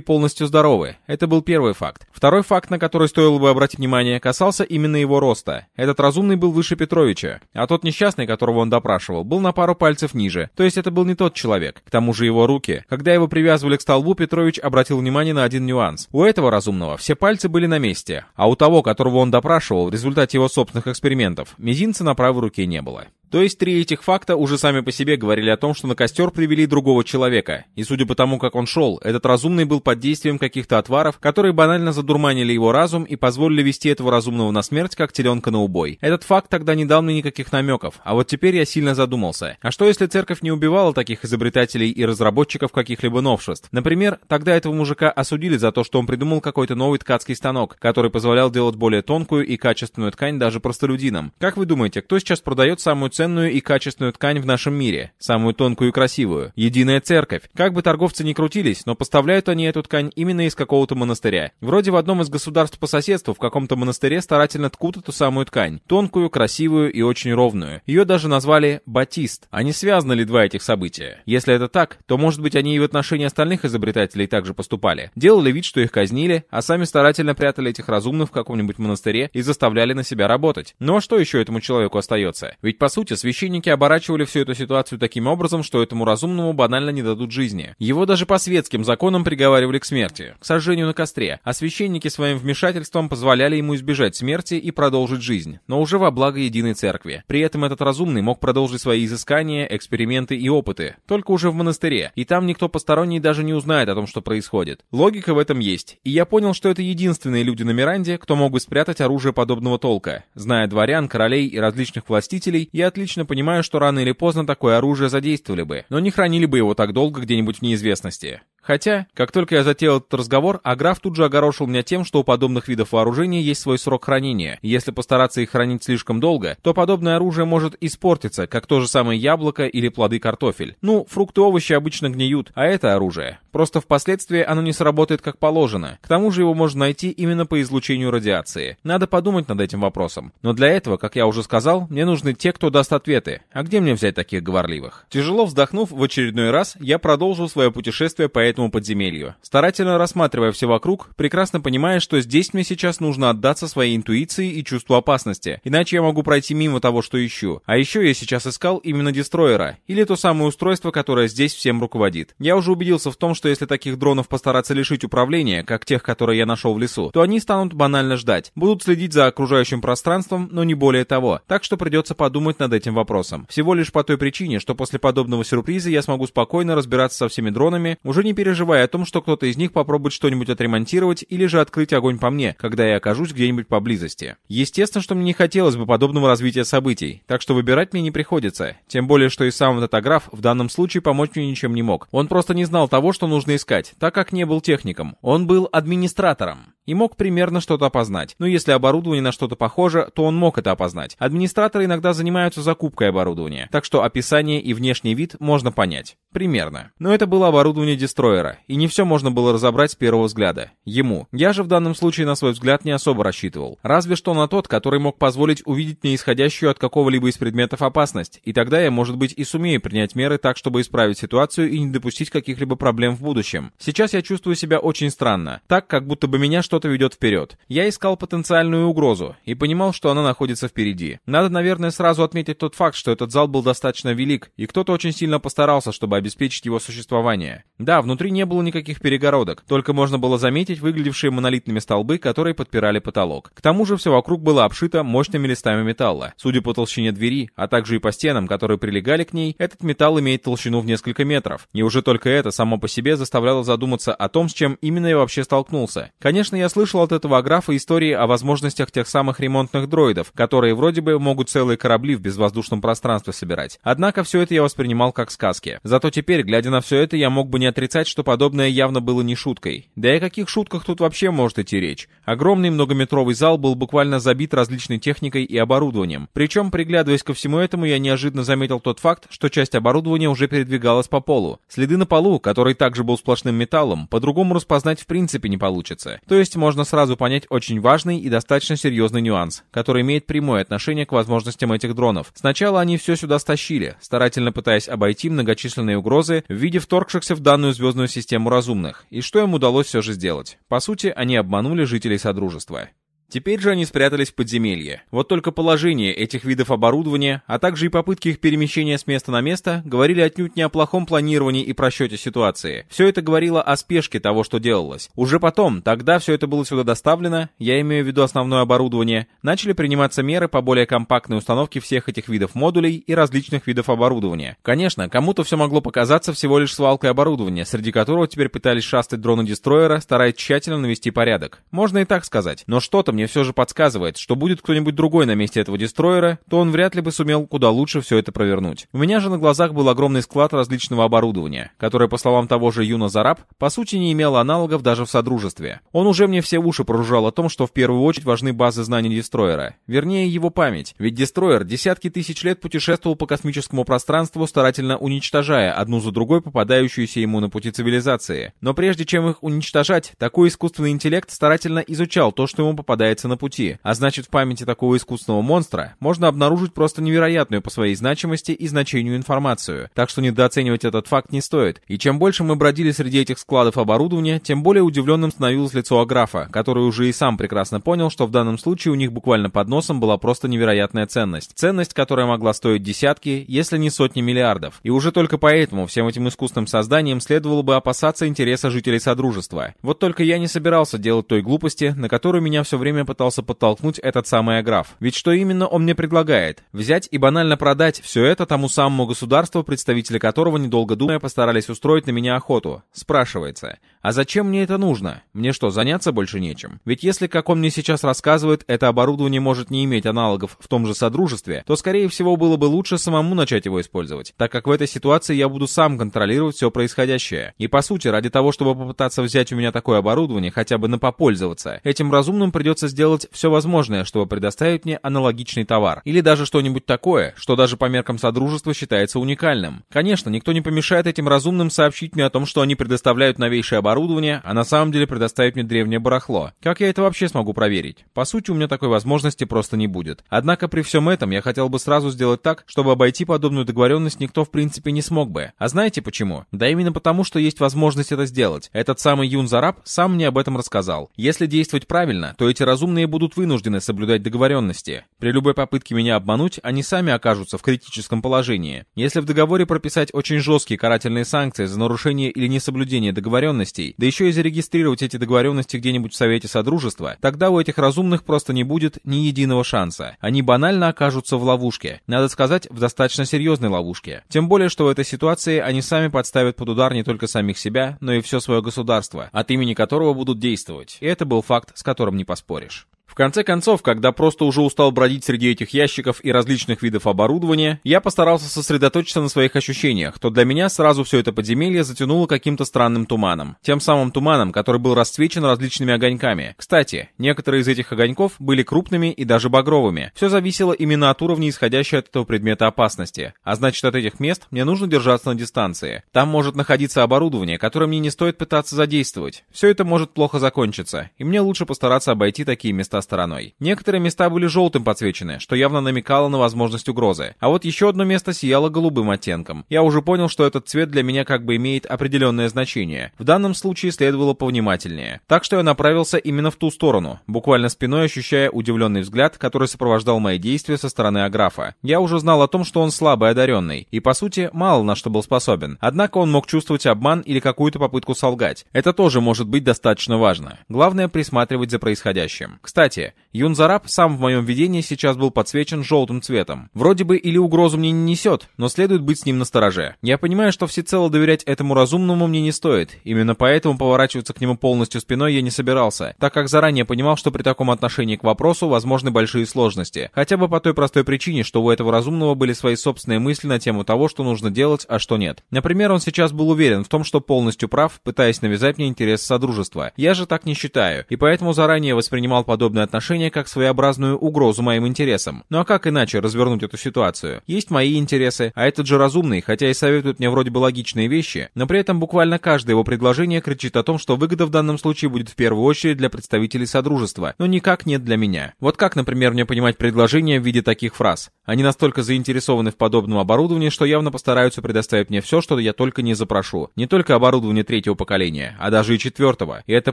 A: полностью здоровы. Это был первый факт. Второй факт, на который стоило бы обратить внимание, касался именно его роста. Этот разумный был выше Петровича, а тот несчастный, которого он допрашивал, был на пару пальцев ниже. То есть это был не тот человек. К тому же его руки. Когда его привязывали к столбу, Петрович обратил внимание на один нюанс. У этого разумного все пальцы были на месте, а у того, которого он допрашивал в результате его собственных экспериментов, мизинца на правой руке не было. То есть три этих факта уже сами по себе говорили о том, что на костер привели другого человека. И судя по тому, как он шел, этот разумный был под действием каких-то отваров, которые банально задурманили его разум и позволили вести этого разумного на смерть, как теленка на убой. Этот факт тогда не дал мне никаких намеков, а вот теперь я сильно задумался. А что если церковь не убивала таких изобретателей и разработчиков каких-либо новшеств? Например, тогда этого мужика осудили за то, что он придумал какой-то новый ткацкий станок, который позволял делать более тонкую и качественную ткань даже простолюдинам. Как вы думаете, кто сейчас продает самую ценную и качественную ткань в нашем мире, самую тонкую и красивую. Единая церковь. Как бы торговцы ни крутились, но поставляют они эту ткань именно из какого-то монастыря. Вроде в одном из государств по соседству в каком-то монастыре старательно ткут эту самую ткань. Тонкую, красивую и очень ровную. Ее даже назвали «батист». А не связаны ли два этих события? Если это так, то может быть они и в отношении остальных изобретателей также поступали. Делали вид, что их казнили, а сами старательно прятали этих разумных в каком-нибудь монастыре и заставляли на себя работать. Ну а что еще этому человеку остается? Ведь по сути сути, священники оборачивали всю эту ситуацию таким образом, что этому разумному банально не дадут жизни. Его даже по светским законам приговаривали к смерти, к сожжению на костре, а священники своим вмешательством позволяли ему избежать смерти и продолжить жизнь, но уже во благо единой церкви. При этом этот разумный мог продолжить свои изыскания, эксперименты и опыты, только уже в монастыре, и там никто посторонний даже не узнает о том, что происходит. Логика в этом есть, и я понял, что это единственные люди на Миранде, кто могут спрятать оружие подобного толка. Зная дворян, королей и различных властителей, я отлично отлично понимаю, что рано или поздно такое оружие задействовали бы, но не хранили бы его так долго где-нибудь в неизвестности. Хотя, как только я затеял этот разговор, а граф тут же огорошил меня тем, что у подобных видов вооружения есть свой срок хранения, если постараться их хранить слишком долго, то подобное оружие может испортиться, как то же самое яблоко или плоды картофель. Ну, фрукты и овощи обычно гниют, а это оружие. Просто впоследствии оно не сработает как положено. К тому же его можно найти именно по излучению радиации. Надо подумать над этим вопросом. Но для этого, как я уже сказал, мне нужны те, кто даст ответы. А где мне взять таких говорливых? Тяжело вздохнув в очередной раз, я продолжил свое путешествие по этому подземелью. Старательно рассматривая все вокруг, прекрасно понимая, что здесь мне сейчас нужно отдаться своей интуиции и чувству опасности, иначе я могу пройти мимо того, что ищу. А еще я сейчас искал именно дестроера, или то самое устройство, которое здесь всем руководит. Я уже убедился в том, что если таких дронов постараться лишить управления, как тех, которые я нашел в лесу, то они станут банально ждать, будут следить за окружающим пространством, но не более того. Так что придется подумать над этим вопросом. Всего лишь по той причине, что после подобного сюрприза я смогу спокойно разбираться со всеми дронами, уже не переживая о том, что кто-то из них попробует что-нибудь отремонтировать или же открыть огонь по мне, когда я окажусь где-нибудь поблизости. Естественно, что мне не хотелось бы подобного развития событий, так что выбирать мне не приходится. Тем более, что и сам датаграф в данном случае помочь мне ничем не мог. Он просто не знал того, что нужно искать, так как не был техником. Он был администратором и мог примерно что-то опознать. Но если оборудование на что-то похоже, то он мог это опознать. Администраторы иногда занимаются закупкой оборудования, так что описание и внешний вид можно понять. Примерно. Но это было оборудование дестроера, и не все можно было разобрать с первого взгляда. Ему. Я же в данном случае на свой взгляд не особо рассчитывал. Разве что на тот, который мог позволить увидеть мне исходящую от какого-либо из предметов опасность, и тогда я, может быть, и сумею принять меры так, чтобы исправить ситуацию и не допустить каких-либо проблем в будущем. Сейчас я чувствую себя очень странно, так, как будто бы меня что-то ведет вперед. Я искал потенциальную угрозу и понимал, что она находится впереди. Надо, наверное, сразу отметить тот факт, что этот зал был достаточно велик, и кто-то очень сильно постарался, чтобы обеспечить его существование. Да, внутри Внутри не было никаких перегородок, только можно было заметить выглядевшие монолитными столбы, которые подпирали потолок. К тому же все вокруг было обшито мощными листами металла. Судя по толщине двери, а также и по стенам, которые прилегали к ней, этот металл имеет толщину в несколько метров. И уже только это само по себе заставляло задуматься о том, с чем именно я вообще столкнулся. Конечно, я слышал от этого аграфа истории о возможностях тех самых ремонтных дроидов, которые вроде бы могут целые корабли в безвоздушном пространстве собирать. Однако все это я воспринимал как сказки. Зато теперь, глядя на все это, я мог бы не отрицать, что подобное явно было не шуткой. Да и о каких шутках тут вообще может идти речь? Огромный многометровый зал был буквально забит различной техникой и оборудованием. Причем, приглядываясь ко всему этому, я неожиданно заметил тот факт, что часть оборудования уже передвигалась по полу. Следы на полу, который также был сплошным металлом, по-другому распознать в принципе не получится. То есть можно сразу понять очень важный и достаточно серьезный нюанс, который имеет прямое отношение к возможностям этих дронов. Сначала они все сюда стащили, старательно пытаясь обойти многочисленные угрозы в виде вторгшихся в данную звездную систему разумных. И что им удалось все же сделать? По сути, они обманули жителей Содружества. Теперь же они спрятались в подземелье. Вот только положение этих видов оборудования, а также и попытки их перемещения с места на место, говорили отнюдь не о плохом планировании и просчете ситуации. Все это говорило о спешке того, что делалось. Уже потом, тогда все это было сюда доставлено, я имею в виду основное оборудование, начали приниматься меры по более компактной установке всех этих видов модулей и различных видов оборудования. Конечно, кому-то все могло показаться всего лишь свалкой оборудования, среди которого теперь пытались шастать дроны Дестройера, стараясь тщательно навести порядок. Можно и так сказать, но что-то мне все же подсказывает, что будет кто-нибудь другой на месте этого дестроера, то он вряд ли бы сумел куда лучше все это провернуть. У меня же на глазах был огромный склад различного оборудования, которое, по словам того же Юна Зараб, по сути не имело аналогов даже в Содружестве. Он уже мне все уши проружал о том, что в первую очередь важны базы знаний дестроера, вернее его память, ведь дестроер десятки тысяч лет путешествовал по космическому пространству, старательно уничтожая одну за другой попадающуюся ему на пути цивилизации. Но прежде чем их уничтожать, такой искусственный интеллект старательно изучал то, что ему попадается на пути, а значит в памяти такого искусственного монстра можно обнаружить просто невероятную по своей значимости и значению информацию, так что недооценивать этот факт не стоит. И чем больше мы бродили среди этих складов оборудования, тем более удивленным становилось лицо Аграфа, который уже и сам прекрасно понял, что в данном случае у них буквально под носом была просто невероятная ценность. Ценность, которая могла стоить десятки, если не сотни миллиардов. И уже только поэтому всем этим искусственным созданиям следовало бы опасаться интереса жителей Содружества. Вот только я не собирался делать той глупости, на которую меня все время пытался пытался подтолкнуть этот самый Аграф. Ведь что именно он мне предлагает? Взять и банально продать все это тому самому государству, представители которого, недолго думая, постарались устроить на меня охоту. Спрашивается, а зачем мне это нужно? Мне что, заняться больше нечем? Ведь если, как он мне сейчас рассказывает, это оборудование может не иметь аналогов в том же Содружестве, то, скорее всего, было бы лучше самому начать его использовать, так как в этой ситуации я буду сам контролировать все происходящее. И по сути, ради того, чтобы попытаться взять у меня такое оборудование, хотя бы на попользоваться, этим разумным придется сделать все возможное, чтобы предоставить мне аналогичный товар. Или даже что-нибудь такое, что даже по меркам Содружества считается уникальным. Конечно, никто не помешает этим разумным сообщить мне о том, что они предоставляют новейшее оборудование, а на самом деле предоставить мне древнее барахло. Как я это вообще смогу проверить? По сути, у меня такой возможности просто не будет. Однако при всем этом я хотел бы сразу сделать так, чтобы обойти подобную договоренность никто в принципе не смог бы. А знаете почему? Да именно потому, что есть возможность это сделать. Этот самый Юн Зараб сам мне об этом рассказал. Если действовать правильно, то эти разумные будут вынуждены соблюдать договоренности. При любой попытке меня обмануть, они сами окажутся в критическом положении. Если в договоре прописать очень жесткие карательные санкции за нарушение или несоблюдение договоренностей, да еще и зарегистрировать эти договоренности где-нибудь в Совете Содружества, тогда у этих разумных просто не будет ни единого шанса. Они банально окажутся в ловушке. Надо сказать, в достаточно серьезной ловушке. Тем более, что в этой ситуации они сами подставят под удар не только самих себя, но и все свое государство, от имени которого будут действовать. И это был факт, с которым не поспоришь. говоришь. В конце концов, когда просто уже устал бродить среди этих ящиков и различных видов оборудования, я постарался сосредоточиться на своих ощущениях, то для меня сразу все это подземелье затянуло каким-то странным туманом. Тем самым туманом, который был расцвечен различными огоньками. Кстати, некоторые из этих огоньков были крупными и даже багровыми. Все зависело именно от уровня исходящей от этого предмета опасности. А значит, от этих мест мне нужно держаться на дистанции. Там может находиться оборудование, которое мне не стоит пытаться задействовать. Все это может плохо закончиться, и мне лучше постараться обойти такие места стороной. Некоторые места были желтым подсвечены, что явно намекало на возможность угрозы. А вот еще одно место сияло голубым оттенком. Я уже понял, что этот цвет для меня как бы имеет определенное значение. В данном случае следовало повнимательнее. Так что я направился именно в ту сторону, буквально спиной ощущая удивленный взгляд, который сопровождал мои действия со стороны Аграфа. Я уже знал о том, что он слабый одаренный, и по сути мало на что был способен. Однако он мог чувствовать обман или какую-то попытку солгать. Это тоже может быть достаточно важно. Главное присматривать за происходящим. Кстати, Юнзараб сам в моем видении сейчас был подсвечен желтым цветом. Вроде бы или угрозу мне не несет, но следует быть с ним настороже. Я понимаю, что всецело доверять этому разумному мне не стоит. Именно поэтому поворачиваться к нему полностью спиной я не собирался, так как заранее понимал, что при таком отношении к вопросу возможны большие сложности. Хотя бы по той простой причине, что у этого разумного были свои собственные мысли на тему того, что нужно делать, а что нет. Например, он сейчас был уверен в том, что полностью прав, пытаясь навязать мне интерес Содружества. Я же так не считаю, и поэтому заранее воспринимал подобное отношение как своеобразную угрозу моим интересам. Ну а как иначе развернуть эту ситуацию? Есть мои интересы, а этот же разумный, хотя и советует мне вроде бы логичные вещи, но при этом буквально каждое его предложение кричит о том, что выгода в данном случае будет в первую очередь для представителей Содружества, но никак нет для меня. Вот как, например, мне понимать предложение в виде таких фраз? Они настолько заинтересованы в подобном оборудовании, что явно постараются предоставить мне все, что я только не запрошу. Не только оборудование третьего поколения, а даже и четвертого. И это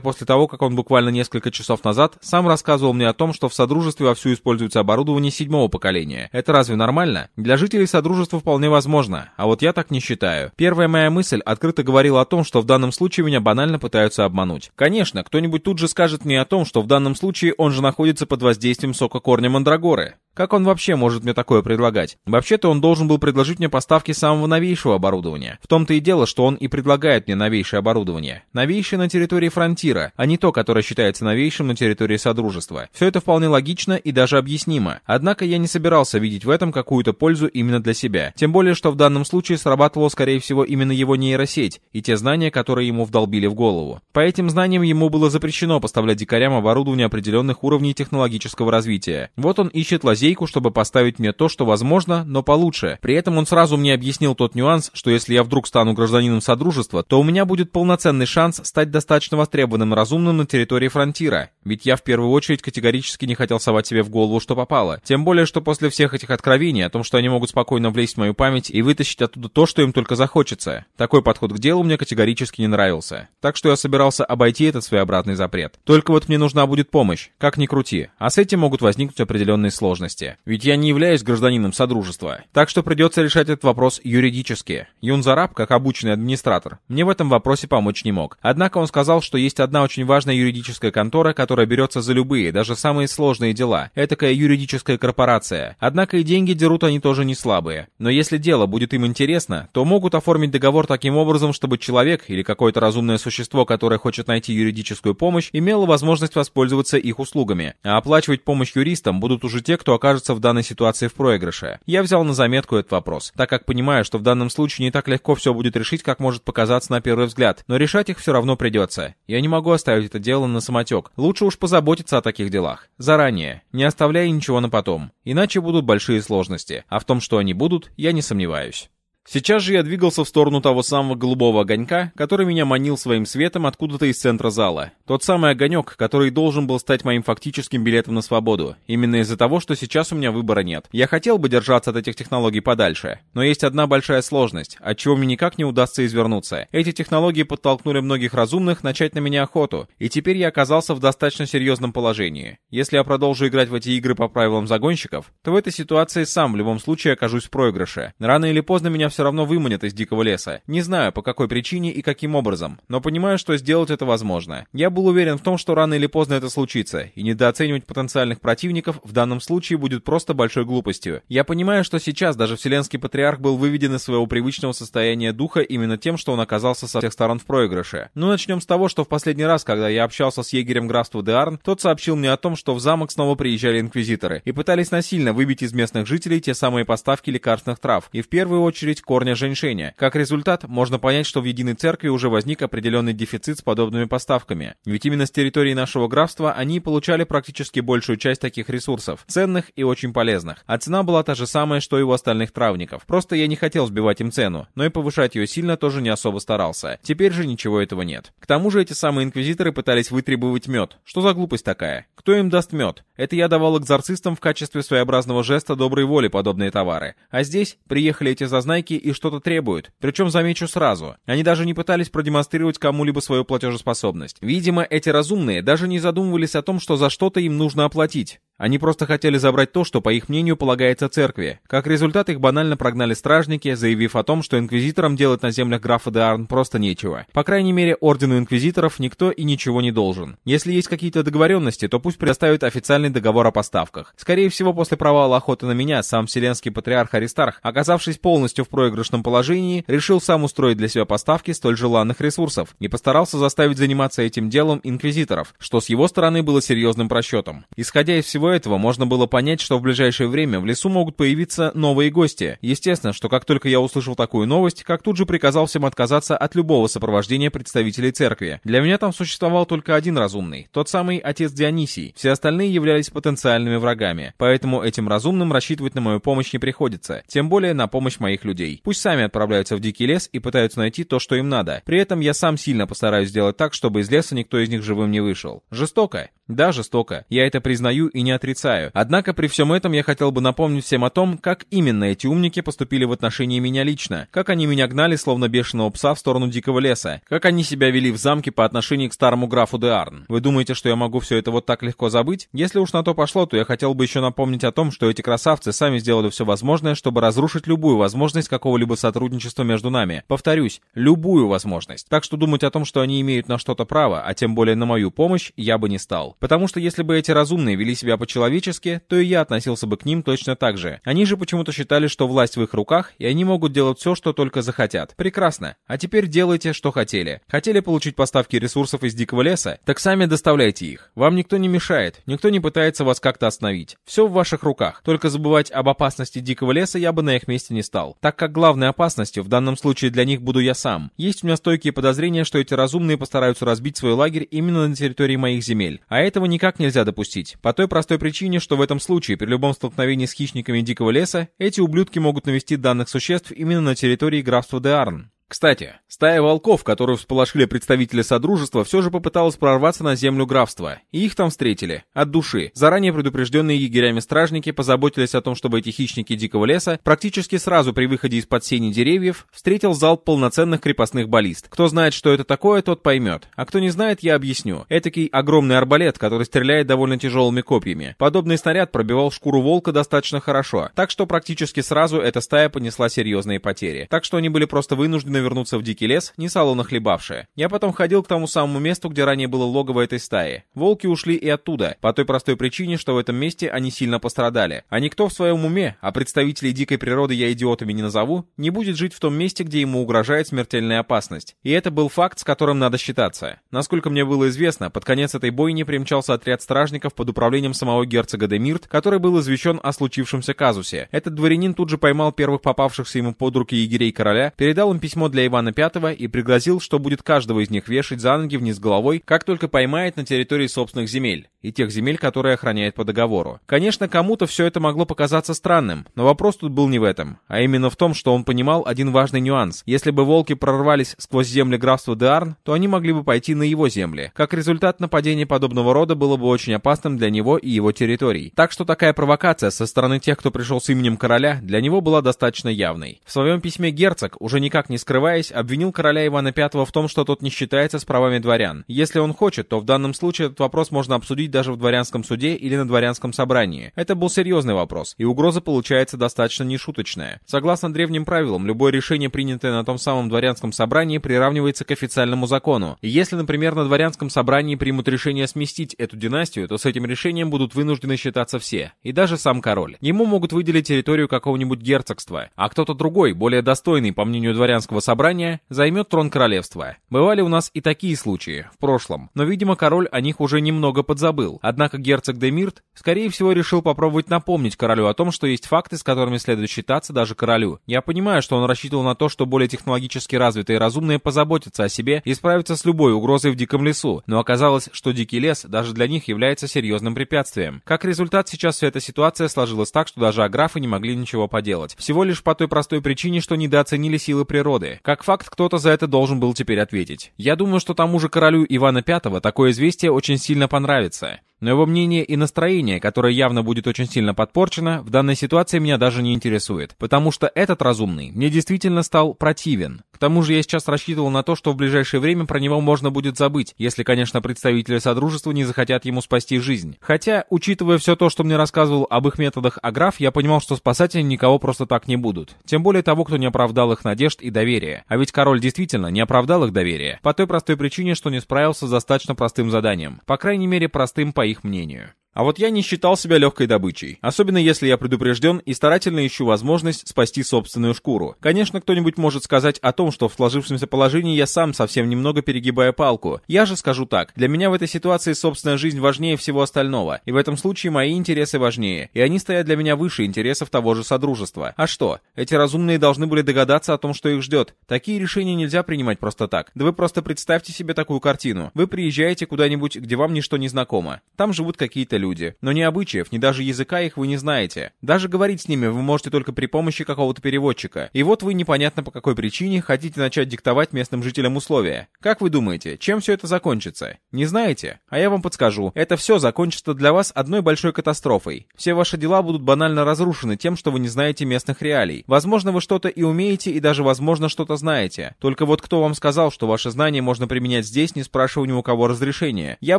A: после того, как он буквально несколько часов назад сам рассказывал мне о том, что в Содружестве вовсю используется оборудование седьмого поколения. Это разве нормально? Для жителей Содружества вполне возможно, а вот я так не считаю. Первая моя мысль открыто говорила о том, что в данном случае меня банально пытаются обмануть. Конечно, кто-нибудь тут же скажет мне о том, что в данном случае он же находится под воздействием сока корня Мандрагоры. Как он вообще может мне такое предлагать? Вообще-то он должен был предложить мне поставки самого новейшего оборудования. В том-то и дело, что он и предлагает мне новейшее оборудование. Новейшее на территории Фронтира, а не то, которое считается новейшим на территории Содружества. Все это вполне логично и даже объяснимо. Однако я не собирался видеть в этом какую-то пользу именно для себя. Тем более, что в данном случае срабатывала, скорее всего, именно его нейросеть и те знания, которые ему вдолбили в голову. По этим знаниям ему было запрещено поставлять дикарям оборудование определенных уровней технологического развития. Вот он ищет лазей лазейку, чтобы поставить мне то, что возможно, но получше. При этом он сразу мне объяснил тот нюанс, что если я вдруг стану гражданином Содружества, то у меня будет полноценный шанс стать достаточно востребованным разумным на территории Фронтира. Ведь я в первую очередь категорически не хотел совать себе в голову, что попало. Тем более, что после всех этих откровений о том, что они могут спокойно влезть в мою память и вытащить оттуда то, что им только захочется. Такой подход к делу мне категорически не нравился. Так что я собирался обойти этот своеобразный запрет. Только вот мне нужна будет помощь, как ни крути. А с этим могут возникнуть определенные сложности. Ведь я не являюсь гражданином Содружества. Так что придется решать этот вопрос юридически. Юнзараб, как обученный администратор, мне в этом вопросе помочь не мог. Однако он сказал, что есть одна очень важная юридическая контора, которая берется за любые, даже самые сложные дела. Этакая юридическая корпорация. Однако и деньги дерут они тоже не слабые. Но если дело будет им интересно, то могут оформить договор таким образом, чтобы человек или какое-то разумное существо, которое хочет найти юридическую помощь, имело возможность воспользоваться их услугами. А оплачивать помощь юристам будут уже те, кто окажется в данной ситуации в проигрыше. Я взял на заметку этот вопрос, так как понимаю, что в данном случае не так легко все будет решить, как может показаться на первый взгляд, но решать их все равно придется. Я не могу оставить это дело на самотек. Лучше уж позаботиться о таких делах. Заранее, не оставляя ничего на потом. Иначе будут большие сложности. А в том, что они будут, я не сомневаюсь. Сейчас же я двигался в сторону того самого голубого огонька, который меня манил своим светом откуда-то из центра зала. Тот самый огонек, который должен был стать моим фактическим билетом на свободу. Именно из-за того, что сейчас у меня выбора нет. Я хотел бы держаться от этих технологий подальше. Но есть одна большая сложность, от чего мне никак не удастся извернуться. Эти технологии подтолкнули многих разумных начать на меня охоту, и теперь я оказался в достаточно серьезном положении. Если я продолжу играть в эти игры по правилам загонщиков, то в этой ситуации сам в любом случае окажусь в проигрыше. Рано или поздно меня все все равно выманят из дикого леса. Не знаю, по какой причине и каким образом, но понимаю, что сделать это возможно. Я был уверен в том, что рано или поздно это случится, и недооценивать потенциальных противников в данном случае будет просто большой глупостью. Я понимаю, что сейчас даже Вселенский Патриарх был выведен из своего привычного состояния духа именно тем, что он оказался со всех сторон в проигрыше. Но начнем с того, что в последний раз, когда я общался с егерем графства Деарн, тот сообщил мне о том, что в замок снова приезжали инквизиторы и пытались насильно выбить из местных жителей те самые поставки лекарственных трав, и в первую очередь корня женьшеня. Как результат, можно понять, что в единой церкви уже возник определенный дефицит с подобными поставками. Ведь именно с территории нашего графства они получали практически большую часть таких ресурсов, ценных и очень полезных. А цена была та же самая, что и у остальных травников. Просто я не хотел сбивать им цену, но и повышать ее сильно тоже не особо старался. Теперь же ничего этого нет. К тому же эти самые инквизиторы пытались вытребовать мед. Что за глупость такая? Кто им даст мед? Это я давал экзорцистам в качестве своеобразного жеста доброй воли подобные товары. А здесь приехали эти зазнайки и что-то требуют. Причем, замечу сразу, они даже не пытались продемонстрировать кому-либо свою платежеспособность. Видимо, эти разумные даже не задумывались о том, что за что-то им нужно оплатить. Они просто хотели забрать то, что, по их мнению, полагается церкви. Как результат, их банально прогнали стражники, заявив о том, что инквизиторам делать на землях графа де Арн просто нечего. По крайней мере, ордену инквизиторов никто и ничего не должен. Если есть какие-то договоренности, то пусть предоставят официальный договор о поставках. Скорее всего, после провала охоты на меня, сам вселенский патриарх Аристарх, оказавшись полностью в проигрышном положении, решил сам устроить для себя поставки столь желанных ресурсов и постарался заставить заниматься этим делом инквизиторов, что с его стороны было серьезным просчетом. Исходя из всего этого можно было понять, что в ближайшее время в лесу могут появиться новые гости. Естественно, что как только я услышал такую новость, как тут же приказал всем отказаться от любого сопровождения представителей церкви. Для меня там существовал только один разумный, тот самый отец Дионисий. Все остальные являлись потенциальными врагами, поэтому этим разумным рассчитывать на мою помощь не приходится, тем более на помощь моих людей. Пусть сами отправляются в дикий лес и пытаются найти то, что им надо. При этом я сам сильно постараюсь сделать так, чтобы из леса никто из них живым не вышел. Жестоко? Да, жестоко. Я это признаю и не отрицаю. Однако при всем этом я хотел бы напомнить всем о том, как именно эти умники поступили в отношении меня лично. Как они меня гнали, словно бешеного пса, в сторону дикого леса. Как они себя вели в замке по отношению к старому графу де Арн. Вы думаете, что я могу все это вот так легко забыть? Если уж на то пошло, то я хотел бы еще напомнить о том, что эти красавцы сами сделали все возможное, чтобы разрушить любую возможность какого-либо сотрудничества между нами. Повторюсь, любую возможность. Так что думать о том, что они имеют на что-то право, а тем более на мою помощь, я бы не стал. Потому что если бы эти разумные вели себя по-человечески, то и я относился бы к ним точно так же. Они же почему-то считали, что власть в их руках, и они могут делать все, что только захотят. Прекрасно. А теперь делайте, что хотели. Хотели получить поставки ресурсов из дикого леса? Так сами доставляйте их. Вам никто не мешает, никто не пытается вас как-то остановить. Все в ваших руках. Только забывать об опасности дикого леса я бы на их месте не стал. Так как главной опасностью в данном случае для них буду я сам. Есть у меня стойкие подозрения, что эти разумные постараются разбить свой лагерь именно на территории моих земель. А этого никак нельзя допустить. По той простой причине, что в этом случае, при любом столкновении с хищниками дикого леса, эти ублюдки могут навести данных существ именно на территории графства де Арн. Кстати, стая волков, которую всполошили представители Содружества, все же попыталась прорваться на землю графства, и их там встретили, от души. Заранее предупрежденные егерями-стражники позаботились о том, чтобы эти хищники дикого леса практически сразу при выходе из-под сени деревьев встретил залп полноценных крепостных баллист. Кто знает, что это такое, тот поймет. А кто не знает, я объясню. Этакий огромный арбалет, который стреляет довольно тяжелыми копьями. Подобный снаряд пробивал шкуру волка достаточно хорошо, так что практически сразу эта стая понесла серьезные потери. Так что они были просто вынуждены вынуждены вернуться в дикий лес, не салона хлебавшие. Я потом ходил к тому самому месту, где ранее было логово этой стаи. Волки ушли и оттуда, по той простой причине, что в этом месте они сильно пострадали. А никто в своем уме, а представителей дикой природы я идиотами не назову, не будет жить в том месте, где ему угрожает смертельная опасность. И это был факт, с которым надо считаться. Насколько мне было известно, под конец этой бойни примчался отряд стражников под управлением самого герцога Демирт, который был извещен о случившемся казусе. Этот дворянин тут же поймал первых попавшихся ему под руки егерей короля, передал им письмо для Ивана V и пригрозил, что будет каждого из них вешать за ноги вниз головой, как только поймает на территории собственных земель, и тех земель, которые охраняет по договору. Конечно, кому-то все это могло показаться странным, но вопрос тут был не в этом, а именно в том, что он понимал один важный нюанс. Если бы волки прорвались сквозь земли графства Деарн, то они могли бы пойти на его земли. Как результат, нападение подобного рода было бы очень опасным для него и его территорий. Так что такая провокация со стороны тех, кто пришел с именем короля, для него была достаточно явной. В своем письме герцог, уже никак не скрываясь, обвинил короля Ивана V в том, что тот не считается с правами дворян. Если он хочет, то в данном случае этот вопрос можно обсудить даже в дворянском суде или на дворянском собрании. Это был серьезный вопрос, и угроза получается достаточно нешуточная. Согласно древним правилам, любое решение, принятое на том самом дворянском собрании, приравнивается к официальному закону. И если, например, на дворянском собрании примут решение сместить эту династию, то с этим решением будут вынуждены считаться все, и даже сам король. Ему могут выделить территорию какого-нибудь герцогства, а кто-то другой, более достойный, по мнению дворянского собрания, займет трон королевства. Бывали у нас и такие случаи, в прошлом, но, видимо, король о них уже немного подзабыл. Однако герцог Демирт, скорее всего, решил попробовать напомнить королю о том, что есть факты, с которыми следует считаться даже королю. Я понимаю, что он рассчитывал на то, что более технологически развитые и разумные позаботятся о себе и справятся с любой угрозой в диком лесу, но оказалось, что дикий лес даже для них является серьезным препятствием. Как результат, сейчас вся эта ситуация сложилась так, что даже аграфы не могли ничего поделать. Всего лишь по той простой причине, что недооценили силы природы. Как факт, кто-то за это должен был теперь ответить. Я думаю, что тому же королю Ивана V такое известие очень сильно понравится. Но его мнение и настроение, которое явно будет очень сильно подпорчено, в данной ситуации меня даже не интересует, потому что этот разумный мне действительно стал противен. К тому же я сейчас рассчитывал на то, что в ближайшее время про него можно будет забыть, если, конечно, представители Содружества не захотят ему спасти жизнь. Хотя, учитывая все то, что мне рассказывал об их методах Аграф, я понимал, что спасатели никого просто так не будут. Тем более того, кто не оправдал их надежд и доверия. А ведь король действительно не оправдал их доверия. По той простой причине, что не справился с достаточно простым заданием. По крайней мере, простым по их мнению. А вот я не считал себя легкой добычей. Особенно если я предупрежден и старательно ищу возможность спасти собственную шкуру. Конечно, кто-нибудь может сказать о том, что в сложившемся положении я сам совсем немного перегибаю палку. Я же скажу так. Для меня в этой ситуации собственная жизнь важнее всего остального. И в этом случае мои интересы важнее. И они стоят для меня выше интересов того же Содружества. А что? Эти разумные должны были догадаться о том, что их ждет. Такие решения нельзя принимать просто так. Да вы просто представьте себе такую картину. Вы приезжаете куда-нибудь, где вам ничто не знакомо. Там живут какие-то люди люди, но ни обычаев, ни даже языка их вы не знаете. Даже говорить с ними вы можете только при помощи какого-то переводчика. И вот вы непонятно по какой причине хотите начать диктовать местным жителям условия. Как вы думаете, чем все это закончится? Не знаете? А я вам подскажу. Это все закончится для вас одной большой катастрофой. Все ваши дела будут банально разрушены тем, что вы не знаете местных реалий. Возможно, вы что-то и умеете, и даже, возможно, что-то знаете. Только вот кто вам сказал, что ваши знания можно применять здесь, не спрашивая у кого разрешения? Я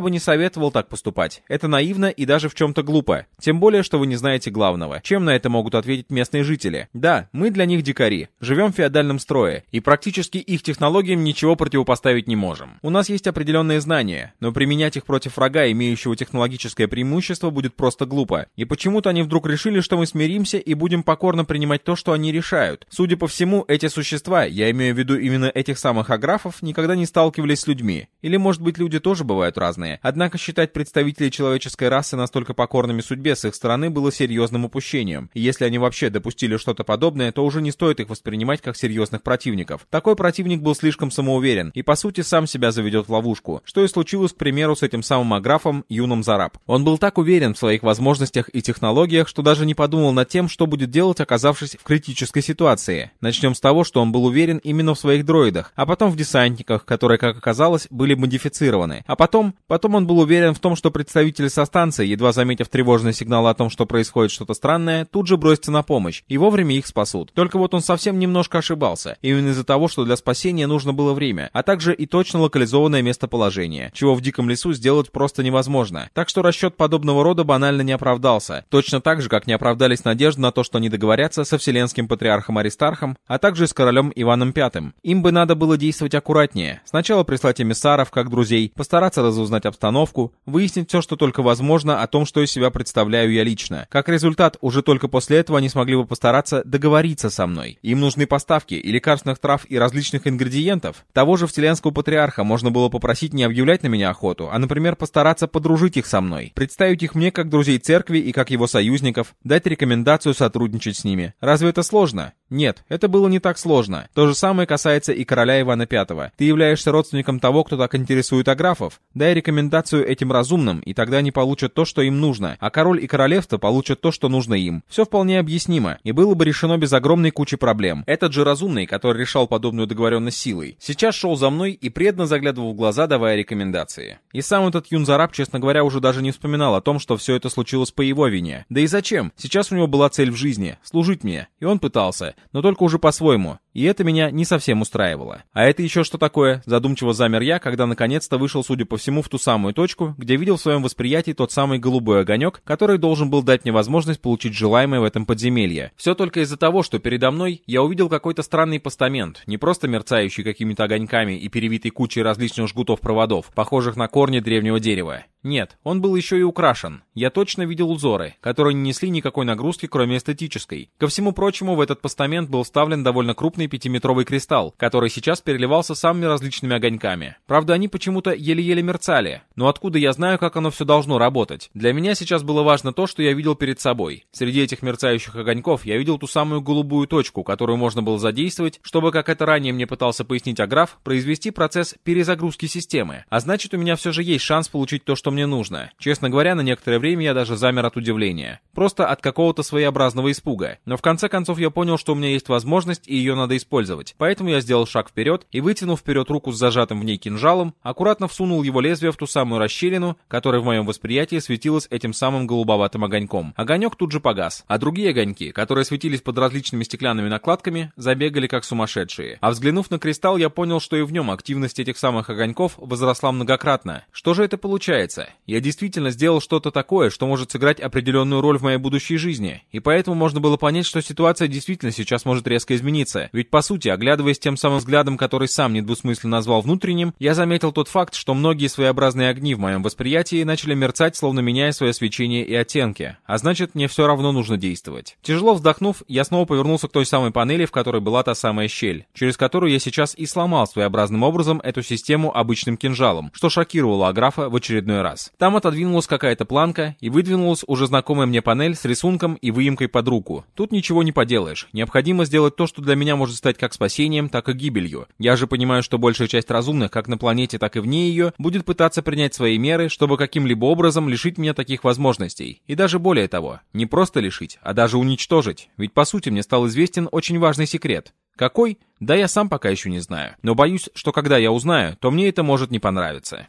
A: бы не советовал так поступать. Это наивно и даже в чем-то глупо. Тем более, что вы не знаете главного. Чем на это могут ответить местные жители? Да, мы для них дикари. Живем в феодальном строе. И практически их технологиям ничего противопоставить не можем. У нас есть определенные знания, но применять их против врага, имеющего технологическое преимущество, будет просто глупо. И почему-то они вдруг решили, что мы смиримся и будем покорно принимать то, что они решают. Судя по всему, эти существа, я имею в виду именно этих самых аграфов, никогда не сталкивались с людьми. Или, может быть, люди тоже бывают разные. Однако считать представителей человеческой расы оказаться настолько покорными судьбе с их стороны было серьезным упущением. Если они вообще допустили что-то подобное, то уже не стоит их воспринимать как серьезных противников. Такой противник был слишком самоуверен и по сути сам себя заведет в ловушку, что и случилось, к примеру, с этим самым аграфом юным Зараб. Он был так уверен в своих возможностях и технологиях, что даже не подумал над тем, что будет делать, оказавшись в критической ситуации. Начнем с того, что он был уверен именно в своих дроидах, а потом в десантниках, которые, как оказалось, были модифицированы. А потом, потом он был уверен в том, что представители со станции Полиция, едва заметив тревожный сигнал о том, что происходит что-то странное, тут же бросится на помощь, и вовремя их спасут. Только вот он совсем немножко ошибался, именно из-за того, что для спасения нужно было время, а также и точно локализованное местоположение, чего в диком лесу сделать просто невозможно. Так что расчет подобного рода банально не оправдался. Точно так же, как не оправдались надежды на то, что они договорятся со вселенским патриархом Аристархом, а также с королем Иваном V. Им бы надо было действовать аккуратнее. Сначала прислать эмиссаров, как друзей, постараться разузнать обстановку, выяснить все, что только возможно, подробно о том, что из себя представляю я лично. Как результат, уже только после этого они смогли бы постараться договориться со мной. Им нужны поставки и лекарственных трав и различных ингредиентов. Того же вселенского патриарха можно было попросить не объявлять на меня охоту, а, например, постараться подружить их со мной, представить их мне как друзей церкви и как его союзников, дать рекомендацию сотрудничать с ними. Разве это сложно? Нет, это было не так сложно. То же самое касается и короля Ивана V. Ты являешься родственником того, кто так интересует аграфов. Дай рекомендацию этим разумным, и тогда они получат то, что им нужно, а король и королевство получат то, что нужно им. Все вполне объяснимо, и было бы решено без огромной кучи проблем. Этот же разумный, который решал подобную договоренность силой, сейчас шел за мной и преданно заглядывал в глаза, давая рекомендации. И сам этот юнзараб, честно говоря, уже даже не вспоминал о том, что все это случилось по его вине. Да и зачем? Сейчас у него была цель в жизни — служить мне, и он пытался но только уже по-своему. И это меня не совсем устраивало. А это еще что такое? Задумчиво замер я, когда наконец-то вышел, судя по всему, в ту самую точку, где видел в своем восприятии тот самый голубой огонек, который должен был дать мне возможность получить желаемое в этом подземелье. Все только из-за того, что передо мной я увидел какой-то странный постамент, не просто мерцающий какими-то огоньками и перевитый кучей различных жгутов проводов, похожих на корни древнего дерева. Нет, он был еще и украшен. Я точно видел узоры, которые не несли никакой нагрузки, кроме эстетической. Ко всему прочему, в этот постамент был вставлен довольно крупный пятиметровый кристалл, который сейчас переливался самыми различными огоньками. Правда, они почему-то еле-еле мерцали. Но откуда я знаю, как оно все должно работать? Для меня сейчас было важно то, что я видел перед собой. Среди этих мерцающих огоньков я видел ту самую голубую точку, которую можно было задействовать, чтобы, как это ранее мне пытался пояснить Аграф, произвести процесс перезагрузки системы. А значит, у меня все же есть шанс получить то, что мне нужно. Честно говоря, на некоторое время я даже замер от удивления. Просто от какого-то своеобразного испуга. Но в конце концов я понял, что у меня есть возможность и ее надо использовать. Поэтому я сделал шаг вперед и, вытянув вперед руку с зажатым в ней кинжалом, аккуратно всунул его лезвие в ту самую расщелину, которая в моем восприятии светилась этим самым голубоватым огоньком. Огонек тут же погас, а другие огоньки, которые светились под различными стеклянными накладками, забегали как сумасшедшие. А взглянув на кристалл, я понял, что и в нем активность этих самых огоньков возросла многократно. Что же это получается? Я действительно сделал что-то такое, что может сыграть определенную роль в моей будущей жизни, и поэтому можно было понять, что ситуация действительно сейчас может резко измениться. Ведь по сути, оглядываясь тем самым взглядом, который сам недвусмысленно назвал внутренним, я заметил тот факт, что многие своеобразные огни в моем восприятии начали мерцать, словно меняя свое свечение и оттенки, а значит, мне все равно нужно действовать. Тяжело вздохнув, я снова повернулся к той самой панели, в которой была та самая щель, через которую я сейчас и сломал своеобразным образом эту систему обычным кинжалом, что шокировало Аграфа в очередной раз. Там отодвинулась какая-то планка, и выдвинулась уже знакомая мне панель с рисунком и выемкой под руку. Тут ничего не поделаешь. Необходимо сделать то, что для меня может стать как спасением, так и гибелью. Я же понимаю, что большая часть разумных, как на планете, так и вне ее, будет пытаться принять свои меры, чтобы каким-либо образом лишить меня таких возможностей. И даже более того, не просто лишить, а даже уничтожить. Ведь по сути мне стал известен очень важный секрет. Какой? Да я сам пока еще не знаю. Но боюсь, что когда я узнаю, то мне это может не понравиться.